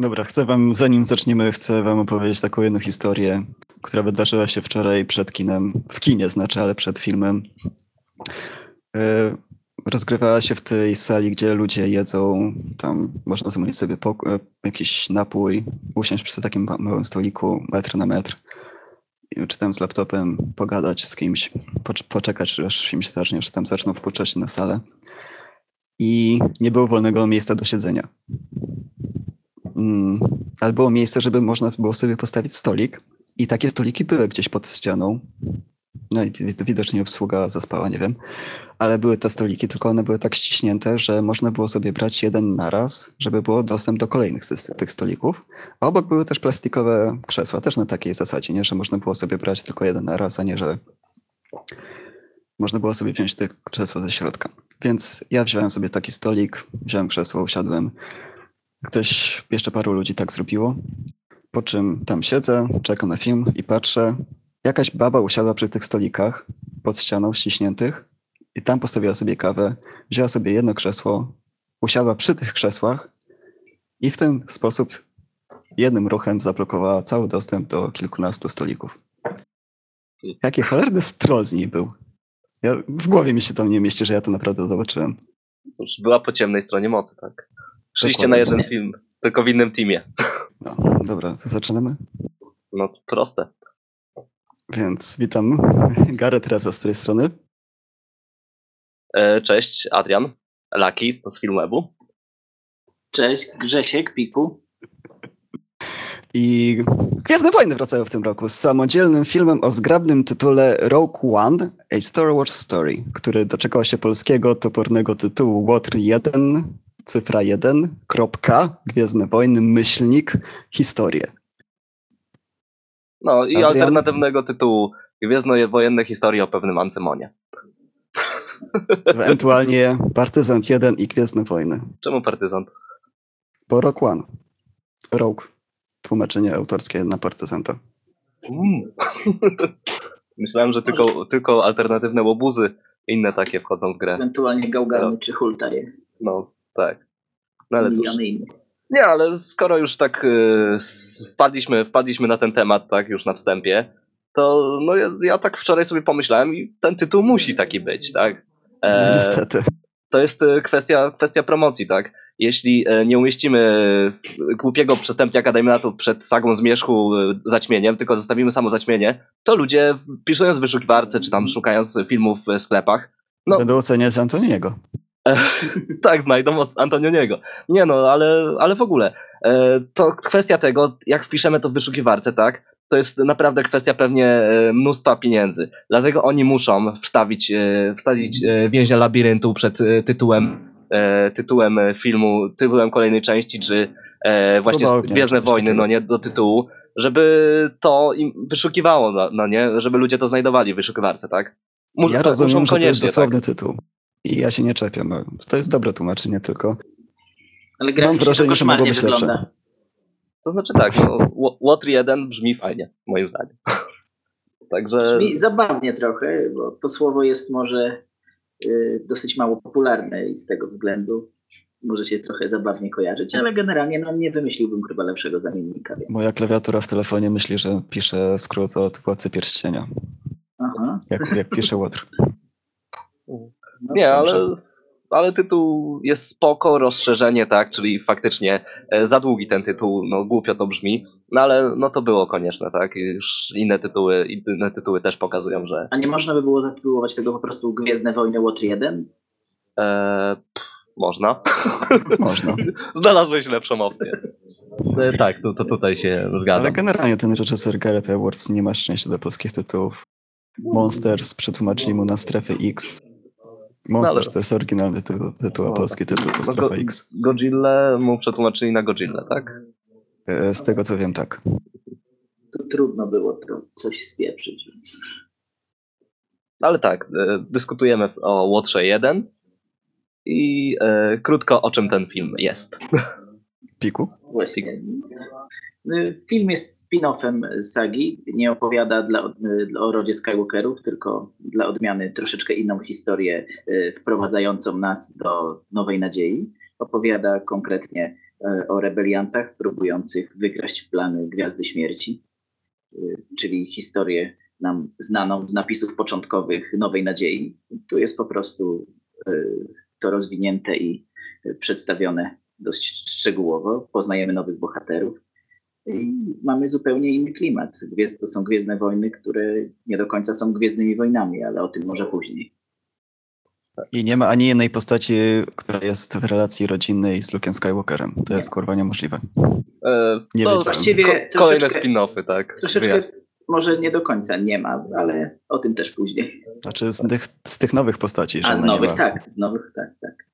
Dobra, chcę wam, zanim zaczniemy, chcę wam opowiedzieć taką jedną historię, która wydarzyła się wczoraj przed kinem, w kinie znaczy, ale przed filmem. E, Rozgrywała się w tej sali, gdzie ludzie jedzą, tam można zamówić sobie e, jakiś napój, usiąść przy takim ma- małym stoliku, metr na metr, czy tam z laptopem pogadać z kimś, pocz- poczekać, aż film się zacznie, czy tam zaczną wpuszczać na salę. I nie było wolnego miejsca do siedzenia. Mm, ale było miejsce, żeby można było sobie postawić stolik. I takie stoliki były gdzieś pod ścianą. No i wid- widocznie obsługa zaspała, nie wiem. Ale były te stoliki, tylko one były tak ściśnięte, że można było sobie brać jeden naraz, żeby było dostęp do kolejnych z tych stolików. A obok były też plastikowe krzesła, też na takiej zasadzie, nie? że można było sobie brać tylko jeden naraz, a nie, że można było sobie wziąć te krzesła ze środka. Więc ja wziąłem sobie taki stolik, wziąłem krzesło, usiadłem. Ktoś, jeszcze paru ludzi tak zrobiło. Po czym tam siedzę, czekam na film i patrzę. Jakaś baba usiadła przy tych stolikach pod ścianą ściśniętych i tam postawiła sobie kawę, wzięła sobie jedno krzesło, usiadła przy tych krzesłach i w ten sposób jednym ruchem zablokowała cały dostęp do kilkunastu stolików. Jaki cholerny stroll z niej był. Ja, w głowie mi się to nie mieści, że ja to naprawdę zobaczyłem. Cóż, była po ciemnej stronie mocy, tak. Szliście na jeden film, tylko w innym teamie. No, dobra, to zaczynamy. No proste. Więc witam Gareth Reza z tej strony. E, cześć, Adrian, Laki z Filmwebu. Cześć, Grzesiek, Piku. I Gwiezdne Wojny wracają w tym roku z samodzielnym filmem o zgrabnym tytule Rogue One, A Star Wars Story, który doczekał się polskiego topornego tytułu Łotr 1, cyfra 1, kropka, Gwiezdne Wojny, myślnik, historie. No i Adrian? alternatywnego tytułu Gwiezdnowojenne historie o pewnym Ancemonie. Ewentualnie Partyzant 1 i Gwiezdne Wojny. Czemu partyzant? Bo Rogue One. Rogue. Tłumaczenie autorskie na partyzanta. Mm. Myślałem, że tylko, tylko alternatywne łobuzy inne takie wchodzą w grę. Ewentualnie Gałgany czy Hultaje. No, tak. No ale cóż. Nie, ale skoro już tak y, wpadliśmy, wpadliśmy na ten temat, tak, już na wstępie, to no ja, ja tak wczoraj sobie pomyślałem i ten tytuł musi taki być, tak? No, E, niestety. to jest e, kwestia, kwestia promocji, tak? Jeśli e, nie umieścimy głupiego przestępniaka, dajmy na to, przed sagą zmierzchu e, zaćmieniem, tylko zostawimy samo zaćmienie, to ludzie wpisując w wyszukiwarce, czy tam szukając filmów w sklepach, no Będę oceniać Antoniego. tak, znajdą Antonioniego. Nie no, ale, ale w ogóle. E, to kwestia tego, jak wpiszemy to w wyszukiwarce, tak? To jest naprawdę kwestia pewnie e, mnóstwa pieniędzy. Dlatego oni muszą wstawić, e, wstawić więźnia labiryntu przed tytułem, tytułem filmu, tytułem kolejnej części, czy właśnie Próba ognia, Gwiezdne Wojny, no nie, do tytułu, żeby to im wyszukiwało, no, no nie? Żeby ludzie to znajdowali w wyszukiwarce, tak? Ja rozumiem, muszą że to jest tak? dosłowny tytuł. I ja się nie czepiam. bo To jest dobre tłumaczenie tylko. Ale graficznie wrażenie, to że koszmarnie mogło być lepsze. wygląda. To znaczy tak, no, Water 1 brzmi fajnie, moim zdaniem. Także Brzmi zabawnie trochę, bo to słowo jest może y, dosyć mało popularne i z tego względu może się trochę zabawnie kojarzyć, ale generalnie no, nie wymyśliłbym chyba lepszego zamiennika. Więc. Moja klawiatura w telefonie myśli, że pisze skrót od Władcy Pierścienia. Aha. Jak, jak pisze Łotr. No nie, dobrze. ale, ale tytuł jest spoko, rozszerzenie, tak, czyli faktycznie e, za długi ten tytuł, no głupio to brzmi, no ale no to było konieczne, tak, już inne tytuły, inne tytuły też pokazują, że A nie można by było zatytułować tego po prostu Gwiezdne Wojny Łotr 1? e, pff, można. Można. Znalazłeś lepszą opcję. E, tak, to, to tutaj się zgadzam. Ale generalnie ten reżyser Gareth Edwards nie ma szczęścia do polskich tytułów. Monsters przetłumaczyli mu na strefę X. Monsters No, to jest oryginalny tytuł, tytuł a No, polski tytuł to No, strefa go, X. Godzilla mu przetłumaczyli na Godzilla, tak? E, Z tego co wiem, tak. Tu trudno było to coś spieprzyć, więc Ale tak, e, dyskutujemy o Łotrze 1 i e, krótko o czym ten film jest. Piku? Właśnie. Y, Film jest spin-offem sagi. Nie opowiada dla, y, o rodzie Skywalkerów, tylko dla odmiany troszeczkę inną historię y, wprowadzającą nas do nowej nadziei. Opowiada konkretnie o rebeliantach próbujących wykraść plany Gwiazdy Śmierci, czyli historię nam znaną z napisów początkowych Nowej Nadziei. Tu jest po prostu to rozwinięte i przedstawione dość szczegółowo. Poznajemy nowych bohaterów i mamy zupełnie inny klimat. Gwiezd- To są Gwiezdne Wojny, które nie do końca są Gwiezdnymi Wojnami, ale o tym może później. I nie ma ani jednej postaci, która jest w relacji rodzinnej z Luke'em Skywalkerem. To jest kurwa niemożliwe. E, Nie no. Właściwie ko- kolejne spin-offy, tak. Troszeczkę Wyjaśń. może nie do końca nie ma, ale o tym też później. Znaczy z tych, z tych nowych postaci, że A z nie nowych ma. tak, z nowych tak, tak.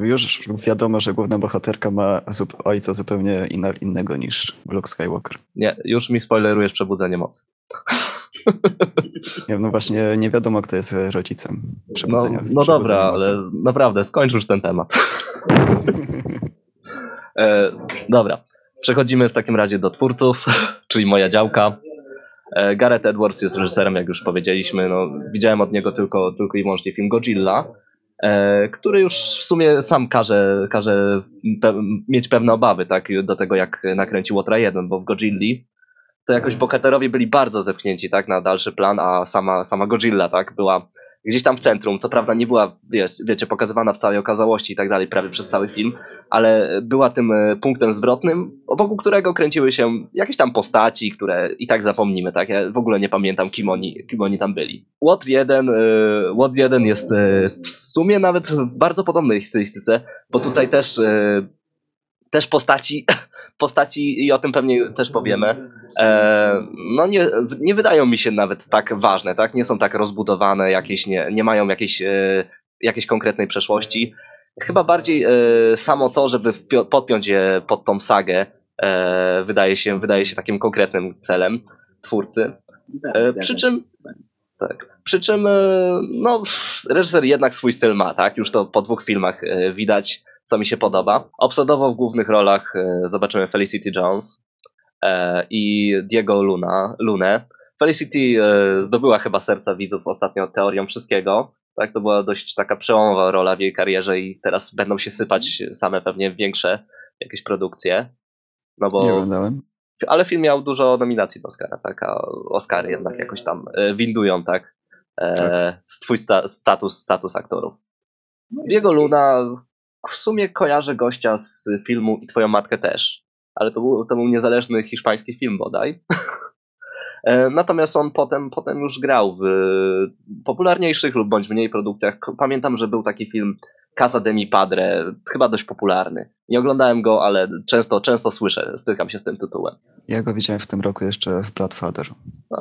Już wiadomo, że główna bohaterka ma ojca zupełnie innego niż Luke Skywalker. Nie, już mi spoilerujesz Przebudzenie Mocy. Nie, no właśnie nie wiadomo, kto jest rodzicem No, przebudzenia. no dobra, Przebudzenia mocy. ale naprawdę, skończ już ten temat. E, dobra, przechodzimy w takim razie do twórców, czyli moja działka. E, Gareth Edwards jest reżyserem, jak już powiedzieliśmy. No, widziałem od niego tylko, tylko i wyłącznie film Godzilla, który już w sumie sam każe, każe pe mieć pewne obawy tak, do tego, jak nakręcił Łotra 1, bo w Godzilli to jakoś bohaterowie byli bardzo zepchnięci tak, na dalszy plan, a sama, sama Godzilla tak, była gdzieś tam w centrum. Co prawda nie była, wie, wiecie, pokazywana w całej okazałości i tak dalej, prawie przez cały film, ale była tym e, punktem zwrotnym, wokół którego kręciły się jakieś tam postaci, które i tak zapomnimy, tak? Ja w ogóle nie pamiętam, kim oni, kim oni tam byli. Łotr 1, e, Łotr 1 jest e, w sumie nawet w bardzo podobnej stylistyce, bo tutaj też, też postaci, postaci i o tym pewnie też powiemy, e, no nie, nie wydają mi się nawet tak ważne, tak? Nie są tak rozbudowane, jakieś nie, nie mają jakiejś, e, jakiejś konkretnej przeszłości. Chyba bardziej e, samo to, żeby podpiąć je pod tą sagę, wydaje, się, wydaje się takim konkretnym celem twórcy. Tak, przy czym-. Tak. Przy czym no, reżyser jednak swój styl ma, tak? Już to po dwóch filmach widać, co mi się podoba. Obsadowo w głównych rolach e, zobaczymy Felicity Jones e, i Diego Luna, Lunę. Felicity e, zdobyła chyba serca widzów ostatnio teorią wszystkiego. Tak, to była dość taka przełomowa rola w jej karierze i teraz będą się sypać same pewnie większe jakieś produkcje. No bo Nie oglądałem. ale film miał dużo nominacji do Oscara, tak? A Oscary jednak jakoś tam windują, tak? E, Tak. Twój sta- status, status aktorów. Diego Luna, w sumie kojarzę gościa z filmu i Twoją matkę też, ale to był, to był niezależny hiszpański film bodaj. E, Natomiast on potem, potem już grał w popularniejszych lub bądź mniej produkcjach. Pamiętam, że był taki film Casa de mi Padre, chyba dość popularny. Nie oglądałem go, ale często, często słyszę, stykam się z tym tytułem. Ja go widziałem w tym roku jeszcze w Bloodfather.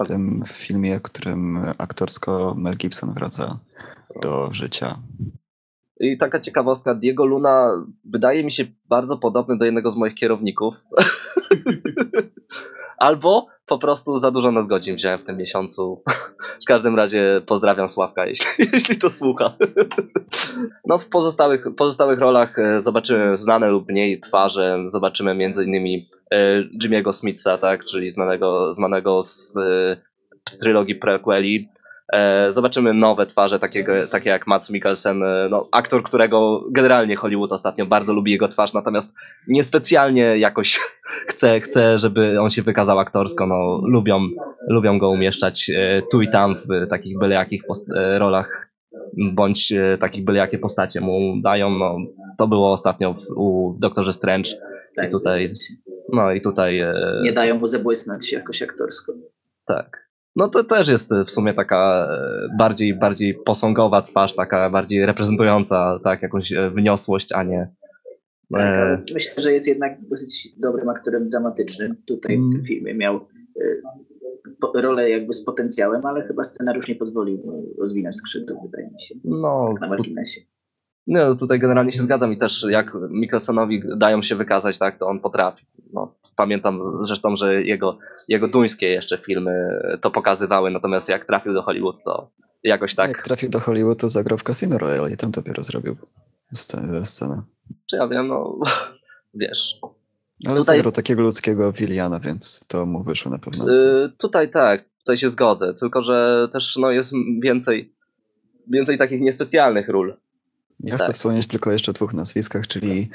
W tym filmie, w którym aktorsko Mel Gibson wraca do życia. I taka ciekawostka, Diego Luna wydaje mi się bardzo podobny do jednego z moich kierowników. Albo po prostu za dużo nadgodzin wziąłem w tym miesiącu. W każdym razie pozdrawiam Sławka, jeśli, jeśli to słucha. No w pozostałych, pozostałych rolach e, zobaczymy znane lub mniej twarze. Zobaczymy między innymi e, Jimmy'ego Smitha, tak, czyli znanego, znanego z e, trylogii prequeli. E, Zobaczymy nowe twarze, takiego, takie jak Mats Mikkelsen, e, no, aktor, którego generalnie Hollywood ostatnio bardzo lubi jego twarz, natomiast niespecjalnie jakoś chce, chce, żeby on się wykazał aktorsko. No, lubią, lubią go umieszczać e, tu i tam w takich byle jakich rolach, bądź takich byle jakie postacie mu dają. No, to było ostatnio w, u, w Doktorze Strange. Tak, I tutaj-. No i tutaj. Nie dają mu zabłysnąć jakoś aktorsko. Tak. No to też jest w sumie taka e, bardziej, bardziej posągowa twarz, taka bardziej reprezentująca tak, jakąś e, wyniosłość, a nie. Tak, E, myślę, że jest jednak dosyć dobrym aktorem dramatycznym. Tutaj w Mm. tym filmie miał rolę jakby z potencjałem, ale chyba scenariusz nie pozwolił mu rozwinąć skrzydła, wydaje mi się, no, na marginesie. No, tutaj generalnie się zgadzam i też jak Mikkelsonowi dają się wykazać, tak, to on potrafi. No, pamiętam zresztą, że jego, jego duńskie jeszcze filmy to pokazywały, natomiast jak trafił do Hollywood, to jakoś tak, Jak trafił do Hollywood, to zagrał w Casino Royale i tam dopiero zrobił scenę. scenę. czy ja wiem, no wiesz, Ale Tutaj- zagrał takiego ludzkiego Williana, więc to mu wyszło na pewno. Y, tutaj tak, tutaj się zgodzę, tylko że też no, jest więcej, więcej takich niespecjalnych ról. Ja Tak. chcę wspomnieć tylko o jeszcze dwóch nazwiskach, czyli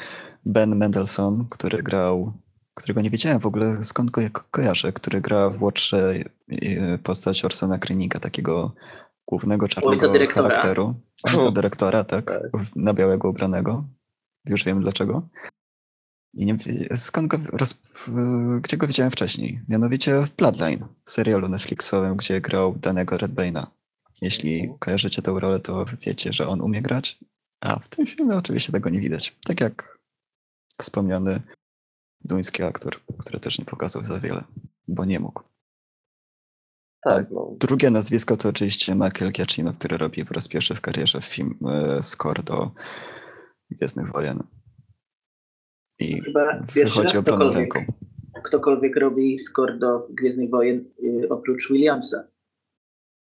Ben Mendelsohn, który grał, którego nie wiedziałem w ogóle skąd go ko- kojarzę, który gra w Watche e, postać Orsona Krenniga, takiego głównego czarnego charakteru. Ojca dyrektora, tak, Tak. na białego ubranego. Już wiem dlaczego. I nie, skąd go, roz, gdzie go widziałem wcześniej? Mianowicie w Bloodline, serialu Netflixowym, gdzie grał danego Redbane'a. Jeśli kojarzycie tę rolę, to wiecie, że on umie grać. A w tym filmie oczywiście tego nie widać. Tak jak wspomniany duński aktor, który też nie pokazał za wiele, bo nie mógł. Tak, no. Drugie nazwisko to oczywiście Michael Giacchino, który robi po raz pierwszy w karierze film e, score do Gwiezdnych Wojen. I Chyba wychodzi ktokolwiek, ręką. ktokolwiek robi score do Gwiezdnych Wojen y, oprócz Williamsa.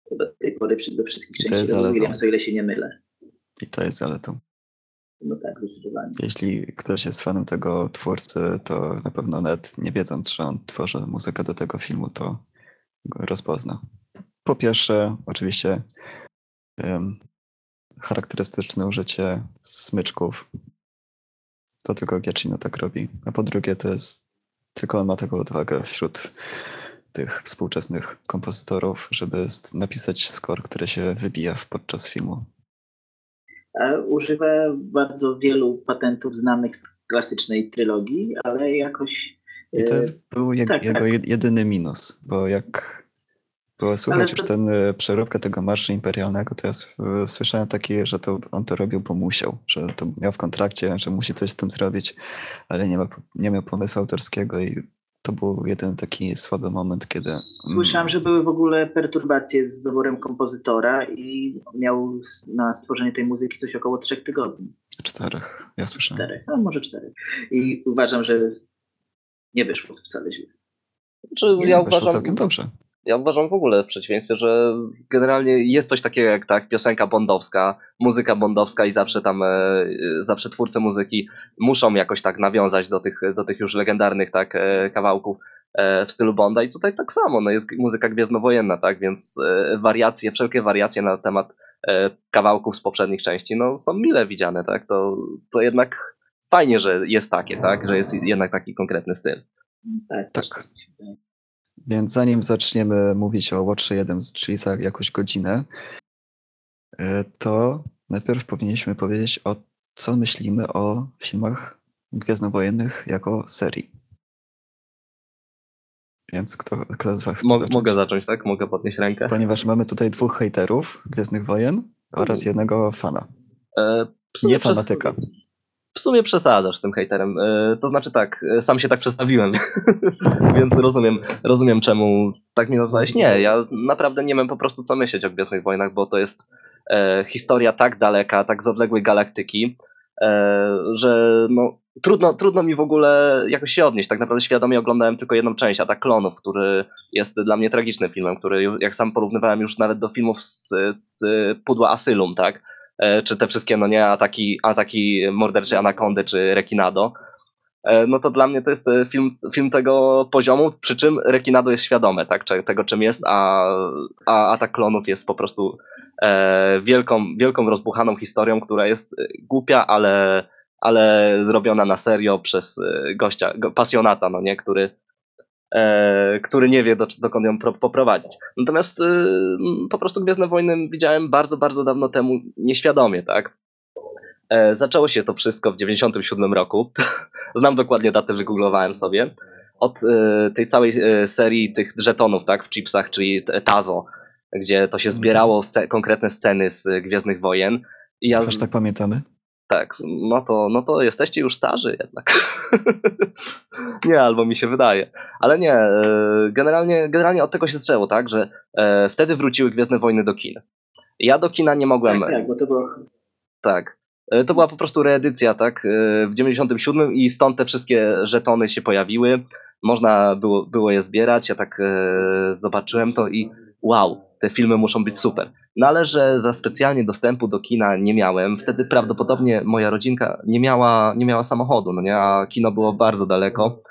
Chyba do tej pory do wszystkich części jest robił zaletą. Williams, o ile się nie mylę. I to jest zaletą. No tak, zdecydowanie. Jeśli ktoś jest fanem tego twórcy, to na pewno nawet nie wiedząc, że on tworzy muzykę do tego filmu, to go rozpozna. Po pierwsze, oczywiście em, charakterystyczne użycie smyczków. To tylko Giacchino tak robi. A po drugie, to jest tylko on ma taką odwagę wśród tych współczesnych kompozytorów, żeby napisać score, który się wybija podczas filmu. A używa bardzo wielu patentów znanych z klasycznej trylogii, ale jakoś. I to y, jest, był tak, jego tak. jed- jedyny minus, bo jak było słuchać już to- ten e, przeróbkę tego marszu imperialnego, to ja e, słyszałem takie, że to on to robił, bo musiał, że to miał w kontrakcie, że musi coś z tym zrobić, ale nie, ma, nie miał pomysłu autorskiego i to był jeden taki słaby moment, kiedy... mm, Słyszałem, że były w ogóle perturbacje z doborem kompozytora i miał na stworzenie tej muzyki coś około trzech tygodni. Czterech, ja słyszałem. Czterech, no może czterech. I uważam, że nie wyszło wcale źle. Znaczy, Nie, ja, uważam, całkiem dobrze. Ja uważam w ogóle w przeciwieństwie, że generalnie jest coś takiego jak tak, piosenka bondowska, muzyka bondowska i zawsze tam, e, zawsze twórcy muzyki muszą jakoś tak nawiązać do tych, do tych już legendarnych tak, e, kawałków e, w stylu Bonda i tutaj tak samo, no jest muzyka gwiezdnowojenna, tak, więc e, wariacje, wszelkie wariacje na temat e, kawałków z poprzednich części, no są mile widziane, tak, to, to jednak fajnie, że jest takie, tak, że jest jednak taki konkretny styl. Tak. Tak. też mi się wydaje. Więc zanim zaczniemy mówić o Watch 1, czyli za jakąś godzinę, e, to najpierw powinniśmy powiedzieć o co myślimy o filmach gwiezdnowojennych jako serii. Więc kto, kto z was chce Mo- zacząć? mogę zacząć, tak? Mogę podnieść rękę. Ponieważ mamy tutaj dwóch hejterów Gwiezdnych Wojen oraz jednego fana. E, Nie przez- fanatyka. W sumie przesadzasz tym hejterem. E, To znaczy tak, e, sam się tak przedstawiłem, więc rozumiem, rozumiem czemu tak mnie nazwałeś. Nie, ja naprawdę nie wiem po prostu co myśleć o Gwiezdnych Wojnach, bo to jest e, historia tak daleka, tak z odległej galaktyki, e, że no, trudno, trudno mi w ogóle jakoś się odnieść. Tak naprawdę świadomie oglądałem tylko jedną część, Atak Klonów, który jest dla mnie tragicznym filmem, który jak sam porównywałem już nawet do filmów z, z pudła Asylum, tak? E, czy te wszystkie, no nie, ataki, ataki mordercze Anakondy czy Rekinado, e, no to dla mnie to jest e, film, film tego poziomu, przy czym Rekinado jest świadome, tak, tego czym jest, a, a Atak Klonów jest po prostu e, wielką, wielką rozbuchaną historią, która jest głupia, ale, ale zrobiona na serio przez gościa, go, pasjonata, no nie, który, który nie wie, do, dokąd ją pro, poprowadzić. Natomiast y, po prostu Gwiezdne Wojny widziałem bardzo, bardzo dawno temu nieświadomie, tak? E, zaczęło się to wszystko w 97 roku. Znam dokładnie datę, wygooglowałem sobie. Od e, tej całej e, serii tych żetonów, tak, w chipsach, czyli Tazo, gdzie to się zbierało sce- konkretne sceny z e, Gwiezdnych Wojen. I ja, Aż tak pamiętamy? Tak, no to, no to jesteście już starzy jednak. nie, albo mi się wydaje. Ale nie, e, generalnie, generalnie od tego się zaczęło, tak, że e, wtedy wróciły Gwiezdne Wojny do kin. Ja do kina nie mogłem, Tak, tak, bo to było tak. E, To była po prostu reedycja, tak, w 97 i stąd te wszystkie żetony się pojawiły. Można było, było je zbierać. Ja tak zobaczyłem to i wow, te filmy muszą być super. No ale że za specjalnie dostępu do kina nie miałem, wtedy prawdopodobnie moja rodzinka nie miała, nie miała samochodu, no nie, a kino było bardzo daleko.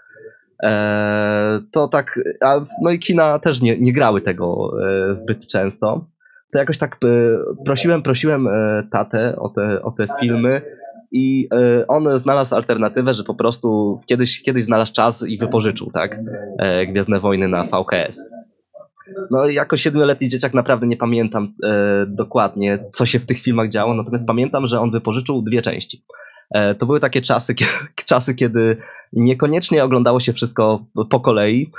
E, to tak, a, no i kina też nie, nie grały tego e, zbyt często. to jakoś tak e, prosiłem, prosiłem e, tatę o te, o te filmy i e, on znalazł alternatywę, że po prostu kiedyś, kiedyś znalazł czas i wypożyczył, tak, e, Gwiezdne Wojny na VHS. No jako siedmioletni dzieciak naprawdę nie pamiętam e, dokładnie, co się w tych filmach działo, natomiast pamiętam, że on wypożyczył dwie części. E, to były takie czasy, kie- czasy, kiedy niekoniecznie oglądało się wszystko po kolei.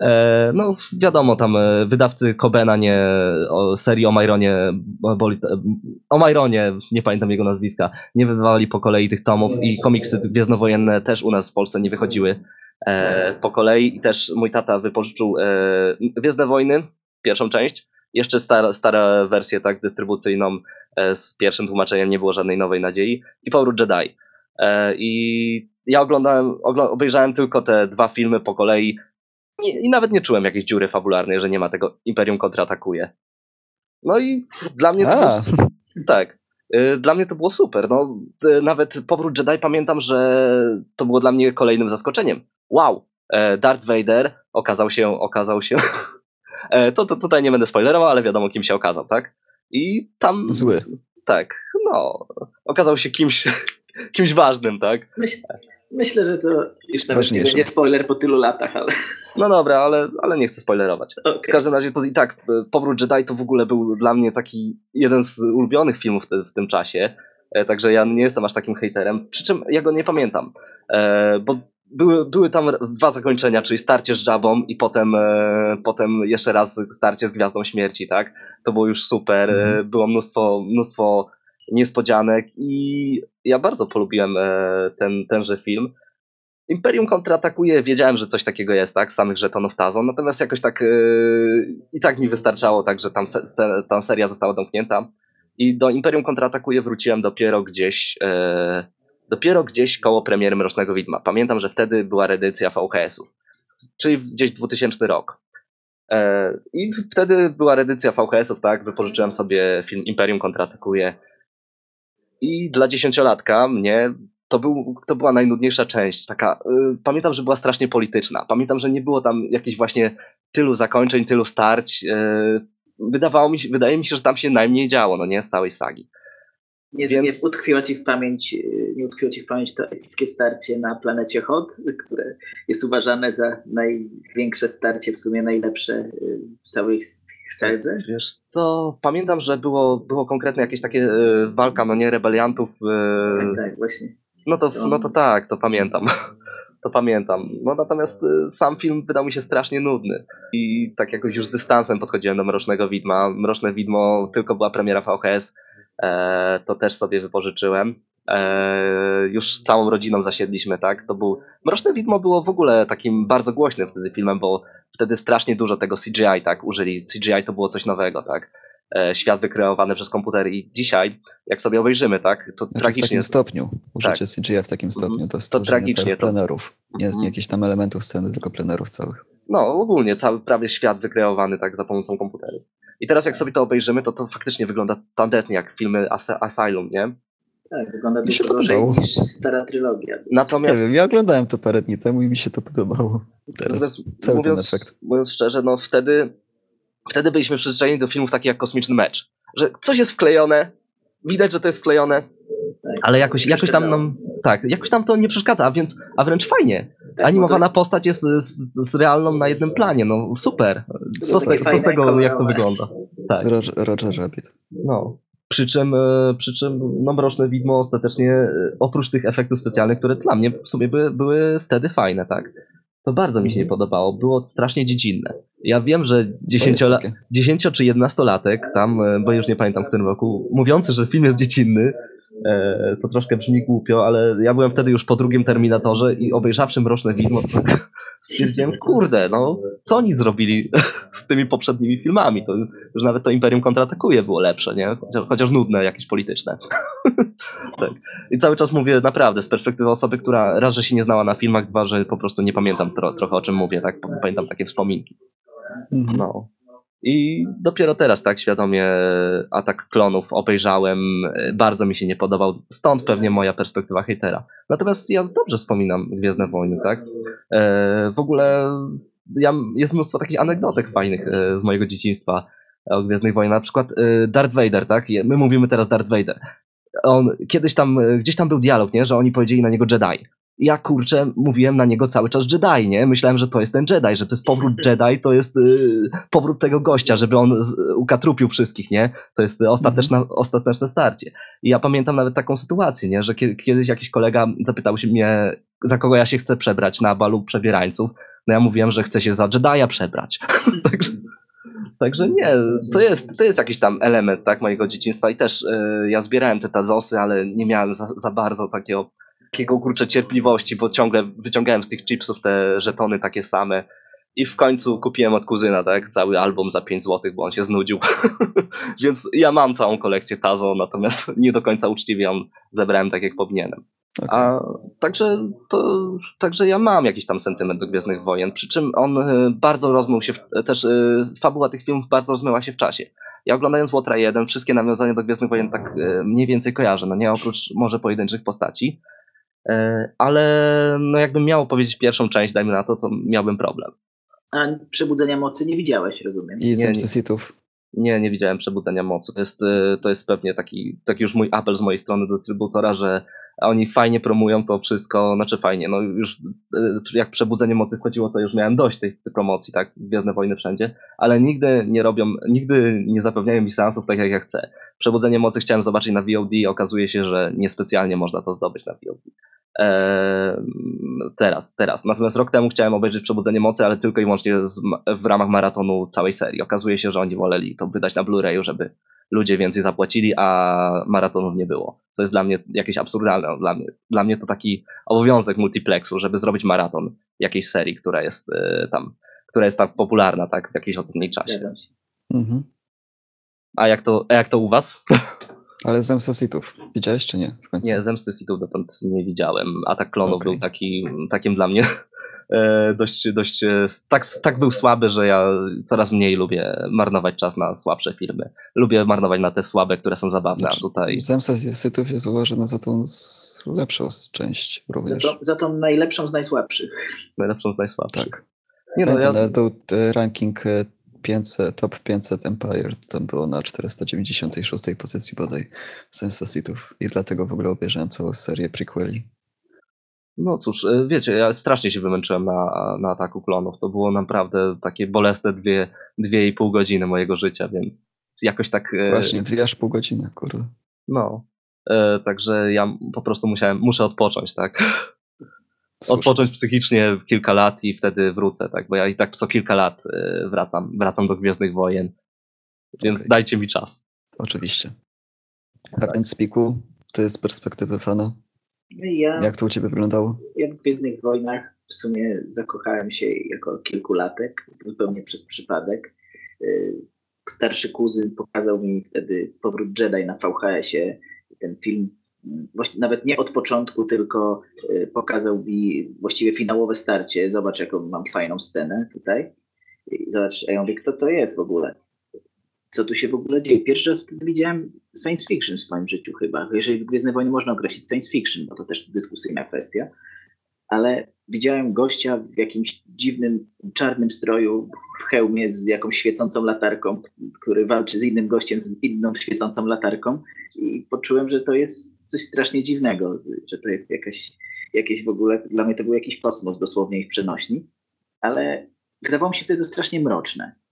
E, no wiadomo, tam e, wydawcy Cobena nie, o serii o Myronie, o, Myronie, nie pamiętam jego nazwiska, nie wydawali po kolei tych tomów i komiksy gwiezdnowojenne też u nas w Polsce nie wychodziły e, po kolei i też mój tata wypożyczył e, Gwiezdne Wojny, pierwszą część, jeszcze stara, stara wersję tak dystrybucyjną e, z pierwszym tłumaczeniem, nie było żadnej nowej nadziei i Powrót Jedi. E, I ja oglądałem, ogl- obejrzałem tylko te dwa filmy po kolei i, nawet nie czułem jakiejś dziury fabularnej, że nie ma tego Imperium kontratakuje. No i dla mnie to było, tak. Dla mnie to było super. No, nawet powrót Jedi pamiętam, że to było dla mnie kolejnym zaskoczeniem. Wow, e, Darth Vader okazał się, okazał się. e, To, to tutaj nie będę spoilerował, ale wiadomo kim się okazał, tak? I tam. Zły. Tak, no. Okazał się kimś, kimś ważnym, tak? Myśl, myślę, że to już nawet nie będzie spoiler po tylu latach, ale No dobra, ale, ale nie chcę spoilerować. W okej. każdym razie to i tak, e, Powrót Jedi to w ogóle był dla mnie taki jeden z ulubionych filmów w, w tym czasie, także ja nie jestem aż takim hejterem, przy czym ja go nie pamiętam, bo były, były tam dwa zakończenia, czyli starcie z Jabą i potem, e, potem jeszcze raz starcie z Gwiazdą Śmierci, tak? To było już super, e, Mhm. było mnóstwo, mnóstwo niespodzianek i ja bardzo polubiłem e, ten, tenże film. Imperium kontratakuje, wiedziałem, że coś takiego jest, tak, z samych żetonów Tazon, natomiast jakoś tak yy, i tak mi wystarczało, tak, że tam, se, se, tam seria została domknięta i do Imperium kontratakuje wróciłem dopiero gdzieś, yy, dopiero gdzieś koło premiery Mrocznego Widma. Pamiętam, że wtedy była reedycja VHS-ów, czyli gdzieś 2000 rok. E, I wtedy była reedycja VHS-ów, tak, wypożyczyłem sobie film Imperium kontratakuje i dla dziesięciolatka mnie to, był, to była najnudniejsza część. Taka, y, pamiętam, że była strasznie polityczna. Pamiętam, że nie było tam jakichś właśnie tylu zakończeń, tylu starć. y, wydawało mi się, wydaje mi się, że tam się najmniej działo, no nie, z całej sagi. Nie, Więc- nie utkwiło ci w pamięć, yy, nie utkwiło ci w pamięć to epickie starcie na planecie Hot, które jest uważane za największe starcie, w sumie najlepsze yy, w całej s- sadze. Wiesz co, pamiętam, że było, było konkretne jakieś takie y, walka, no nie, rebeliantów. y, Tak, tak, właśnie. No to, no to tak, to pamiętam. To pamiętam. No natomiast y, sam film wydał mi się strasznie nudny. I tak jakoś już z dystansem podchodziłem do Mrocznego Widma. Mroczne Widmo tylko była premiera VHS, to też sobie wypożyczyłem. E, już z całą rodziną zasiedliśmy, tak? To był. Mroczne Widmo było w ogóle takim bardzo głośnym wtedy filmem, bo wtedy strasznie dużo tego CGI, tak? Użyli. CGI to było coś nowego, tak? E, świat wykreowany przez komputer i dzisiaj, jak sobie obejrzymy, tak? To Znaczy w tragicznie takim stopniu. Użycie CGI w takim stopniu Mhm. to, To stworzenie tragicznie to- plenerów. Nie, Mhm. nie jakichś tam elementów sceny, tylko plenerów całych. No ogólnie cały prawie świat wykreowany tak za pomocą komputerów. I teraz jak sobie to obejrzymy, to to faktycznie wygląda tandetnie jak filmy As- Asylum, nie? Tak, wygląda Mi dużo gorzej niż stara trylogia. Nie Natomiast, wiem, ja oglądałem to parę dni temu i mi się to podobało. Teraz natomiast mówiąc, efekt. mówiąc szczerze, no wtedy, wtedy byliśmy przyzwyczajeni do filmów takich jak Kosmiczny Mecz, że coś jest wklejone, widać, że to jest wklejone, Tak, ale jakoś, jakoś tam nam, tak, jakoś tam to nie przeszkadza, a więc, a wręcz fajnie. Tak, Animowana postać jest z, z realną na jednym planie, no super. Co z, te, co z tego, jak to wygląda? Tak. Roger, Roger Rabbit. No. Przy czym, e, przy czym no, Mroczne Widmo ostatecznie, e, oprócz tych efektów specjalnych, które dla mnie w sumie były, były wtedy fajne, tak? To bardzo mi się nie podobało. Było strasznie dziecinne. Ja wiem, że To jest 10, takie. 10 czy 11-latek, tam, e, bo już nie pamiętam w którym roku, mówiący, że film jest dziecinny, to troszkę brzmi głupio, ale ja byłem wtedy już po drugim Terminatorze i obejrzawszy Mroczne Widmo, tak stwierdziłem, kurde, no, co oni zrobili z tymi poprzednimi filmami? To już nawet to Imperium kontratakuje było lepsze, nie? Chociaż, chociaż nudne, jakieś polityczne. tak. I cały czas mówię naprawdę z perspektywy osoby, która raz, że się nie znała na filmach, dwa, że po prostu nie pamiętam tro, trochę o czym mówię, tak? Pamiętam takie wspominki. Mhm. No. I dopiero teraz tak świadomie Atak Klonów obejrzałem, e, bardzo mi się nie podobał, stąd pewnie moja perspektywa hejtera. Natomiast ja dobrze wspominam Gwiezdne Wojny, tak? E, w ogóle ja, jest mnóstwo takich anegdotek fajnych e, z mojego dzieciństwa. o Gwiezdnych Wojnach. Na przykład y, Darth Vader, tak? My mówimy teraz Darth Vader. On kiedyś tam, y, gdzieś tam był dialog, nie? Że oni powiedzieli na niego Jedi. Ja kurczę, mówiłem na niego cały czas Jedi, nie? Myślałem, że to jest ten Jedi, że to jest powrót Jedi, to jest y, powrót tego gościa, żeby on z, ukatrupił wszystkich, nie? To jest ostateczna, ostateczne starcie. I ja pamiętam nawet taką sytuację, nie? Że kie- kiedyś jakiś kolega zapytał się mnie, za kogo ja się chcę przebrać na balu przebierańców. No ja mówiłem, że chcę się za Jedi'a przebrać. Także, także nie, to jest, to jest jakiś tam element tak, mojego dzieciństwa i też y, ja zbierałem te tazosy, ale nie miałem za, za bardzo takiego, takiego kurczę cierpliwości, bo ciągle wyciągałem z tych chipsów te żetony takie same. I w końcu kupiłem od kuzyna, tak, cały album za 5 zł, bo on się znudził. Więc ja mam całą kolekcję Tazo, natomiast nie do końca uczciwie ją zebrałem tak, jak powinienem. Okej. A, także, to, także ja mam jakiś tam sentyment do Gwiezdnych Wojen, przy czym on y, bardzo rozmył się, w, też y, fabuła tych filmów bardzo rozmyła się w czasie. Ja oglądając Łotra 1, wszystkie nawiązania do Gwiezdnych Wojen tak y, mniej więcej kojarzę, no nie oprócz może pojedynczych postaci, ale no jakbym miał powiedzieć pierwszą część, dajmy na to, to miałbym problem. A Przebudzenia Mocy nie widziałeś, rozumiem. I nie, Zemsty nie. Nie, widziałem Przebudzenia Mocy. To jest, y, to jest pewnie taki, taki już mój apel z mojej strony do dystrybutora, że oni fajnie promują to wszystko, znaczy fajnie, no już y, jak Przebudzenie Mocy wchodziło, to już miałem dość tej promocji, tak, Gwiezdne Wojny wszędzie, ale nigdy nie robią, nigdy nie zapewniają mi seansów tak jak ja chcę. Przebudzenie Mocy chciałem zobaczyć na VOD, okazuje się, że niespecjalnie można to zdobyć na VOD. Eee, teraz, teraz. Natomiast rok temu chciałem obejrzeć Przebudzenie Mocy, ale tylko i wyłącznie z, w ramach maratonu całej serii. Okazuje się, że oni woleli to wydać na Blu-rayu, żeby ludzie więcej zapłacili, a maratonów nie było. Co jest dla mnie jakieś absurdalne. Dla mnie, dla mnie to taki obowiązek multiplexu, żeby zrobić maraton jakiejś serii, która jest e, tam, która jest tak popularna tak, w jakiejś odpowiedniej czasie. Mhm. A jak to, a jak to u was? Ale Zemsta Sithów. Widziałeś czy nie? W końcu? Nie, Zemsty Sithów dotąd nie widziałem. Atak Klonów Okej. był taki, takim dla mnie dość, dość e, tak, tak był słaby, że ja coraz mniej lubię marnować czas na słabsze filmy. Lubię marnować na te słabe, które są zabawne, a Znaczy, tutaj Zemsta Sithów jest uważana za tą z- lepszą z- część Za, również. to, za tą najlepszą z najsłabszych. najlepszą z najsłabszych. Tak. Nie no, ja, był e, ranking e, 500, top 500 Empire, tam było na 496 pozycji bodaj Zemsta Sithów i dlatego w ogóle obejrzałem całą serię prequeli. No cóż, e, wiecie, ja strasznie się wymęczyłem na, na Ataku Klonów. To było naprawdę takie bolesne dwie, dwie i pół godziny mojego życia, więc jakoś tak... e, Właśnie, dwie aż pół godziny, kurde. No, e, także ja po prostu musiałem, muszę odpocząć, tak? Słusznie. Odpocząć psychicznie kilka lat i wtedy wrócę, tak? Bo ja i tak co kilka lat wracam, wracam do Gwiezdnych Wojen. Więc Okej. dajcie mi czas. Oczywiście. A Tak. więc Spiku, ty z perspektywy fana, Ja, jak to u ciebie wyglądało? ja w Gwiezdnych Wojnach w sumie zakochałem się jako kilkulatek, zupełnie przez przypadek. Y, Starszy kuzyn pokazał mi wtedy Powrót Jedi na VHS-ie. Ten film mm, właściwie nawet nie od początku, tylko y, pokazał mi właściwie finałowe starcie. Zobacz, jaką mam fajną scenę tutaj. Zobacz, a ja mówię, kto to jest w ogóle? Co tu się w ogóle dzieje? Pierwszy raz wtedy widziałem science fiction w swoim życiu chyba. Jeżeli Gwiezdne Wojny można określić science fiction, bo to też dyskusyjna kwestia. Ale widziałem gościa w jakimś dziwnym, czarnym stroju, w hełmie z jakąś świecącą latarką, który walczy z innym gościem z inną świecącą latarką i poczułem, że to jest coś strasznie dziwnego, że to jest jakaś, jakieś w ogóle, dla mnie to był jakiś kosmos dosłownie ich przenośni, ale wydawało mi się wtedy strasznie mroczne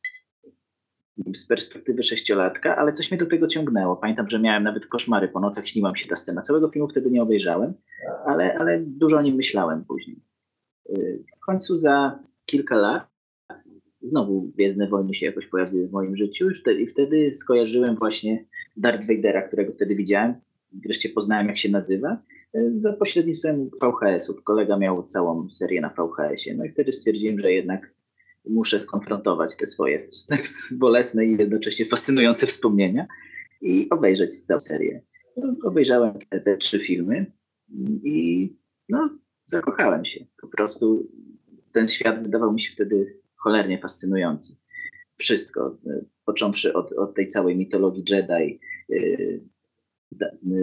z perspektywy sześciolatka, ale coś mnie do tego ciągnęło. Pamiętam, że miałem nawet koszmary po nocach, śniłam się ta scena. Całego filmu wtedy nie obejrzałem, ale, ale dużo o nim myślałem później. Yy, W końcu za kilka lat znowu Gwiezdne Wojny się jakoś pojawiły w moim życiu i wtedy, skojarzyłem właśnie Darth Vadera, którego wtedy widziałem. Wreszcie poznałem, jak się nazywa, yy, za pośrednictwem VHS-ów. Kolega miał całą serię na VHS-ie. No i wtedy stwierdziłem, że jednak muszę skonfrontować te swoje bolesne i jednocześnie fascynujące wspomnienia i obejrzeć całą serię. Obejrzałem te, te trzy filmy i no, zakochałem się. Po prostu ten świat wydawał mi się wtedy cholernie fascynujący. Wszystko, począwszy od, od tej całej mitologii Jedi, y,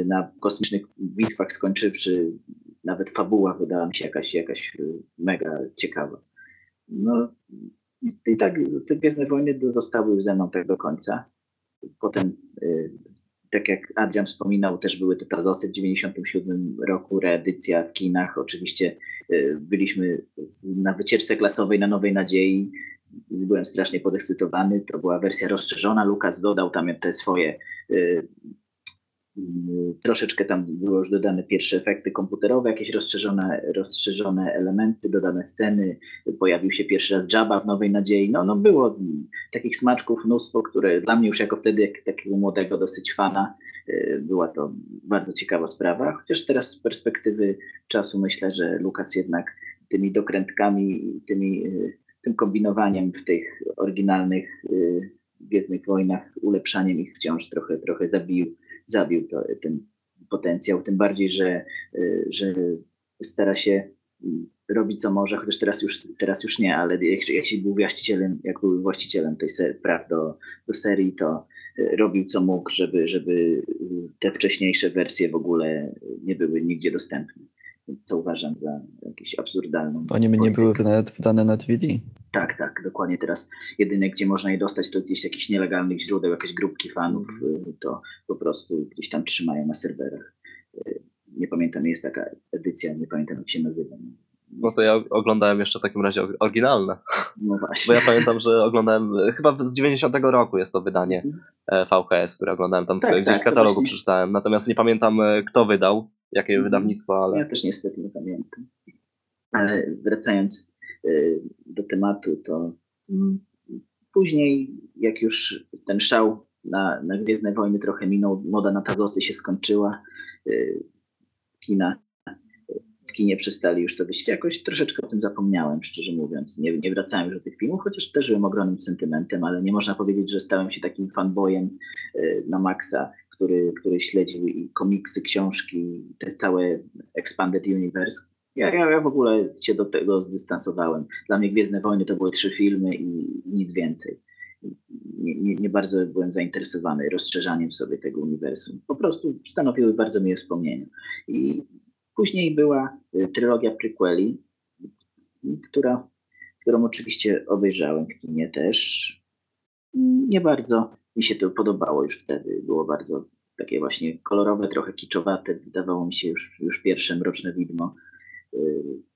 na kosmicznych bitwach skończywszy, nawet fabuła wydała mi się jakaś, jakaś y, mega ciekawa. No, I tak te Gwiezdne Wojny zostały już ze mną tak do końca. Potem, y, tak jak Adrian wspominał, też były te Tazosy w 97 roku, reedycja w kinach. Oczywiście y, byliśmy na wycieczce klasowej na Nowej Nadziei. Byłem strasznie podekscytowany. To była wersja rozszerzona. Lukas dodał tam te swoje y, Troszeczkę tam były już dodane pierwsze efekty komputerowe, jakieś rozszerzone, rozszerzone elementy, dodane sceny. Pojawił się pierwszy raz Jabba w Nowej Nadziei. No, no było takich smaczków mnóstwo, które dla mnie już jako wtedy, jak takiego młodego dosyć fana, y, była to bardzo ciekawa sprawa. Chociaż teraz z perspektywy czasu myślę, że Lukas jednak tymi dokrętkami, tymi, y, tym kombinowaniem w tych oryginalnych y, Gwiezdnych Wojnach, ulepszaniem ich wciąż trochę, trochę zabił zabił to, ten potencjał, tym bardziej, że, y, że stara się robić co może, chociaż teraz już, teraz już nie, ale jak, jak był właścicielem, jak był właścicielem tej ser, praw do, do serii, to y, robił co mógł, żeby, żeby te wcześniejsze wersje w ogóle nie były nigdzie dostępne co uważam za jakieś absurdalną. One nie były nawet wydane na DVD. Tak, tak, dokładnie teraz. Jedyne, gdzie można je dostać, to gdzieś jakichś nielegalnych źródeł, jakieś grupki fanów, y, to po prostu gdzieś tam trzymają na serwerach. Y, nie pamiętam, jest taka edycja, nie pamiętam jak się nazywa. No to ja oglądałem jeszcze w takim razie oryginalne. No właśnie. Bo ja pamiętam, że oglądałem, chyba z 90 roku jest to wydanie mhm. e, VHS, które oglądałem tam tak, gdzieś tak, w katalogu właśnie... przeczytałem. Natomiast nie pamiętam e, kto wydał, jakie mhm. wydawnictwo, ale... Ja też niestety nie pamiętam. Ale wracając y, do tematu, to mm, później jak już ten szał na, na Gwiezdne Wojny trochę minął, moda na Tazosy się skończyła, y, kina w kinie przestali już to być. Jakoś troszeczkę o tym zapomniałem, szczerze mówiąc. Nie, nie wracałem już do tych filmów, chociaż też żyłem ogromnym sentymentem, ale nie można powiedzieć, że stałem się takim fanboyem y, na maksa, który, który śledził i komiksy, książki, te całe Expanded Universe. Ja, ja, ja w ogóle się do tego zdystansowałem. Dla mnie Gwiezdne Wojny to były trzy filmy i nic więcej. Nie, nie, nie, bardzo byłem zainteresowany rozszerzaniem sobie tego uniwersum. Po prostu stanowiły bardzo miłe wspomnienia. I Później była y, trylogia prequeli, która, którą oczywiście obejrzałem w kinie też. Nie bardzo mi się to podobało już wtedy. Było bardzo takie właśnie kolorowe, trochę kiczowate. Wydawało mi się już, już pierwsze Mroczne Widmo.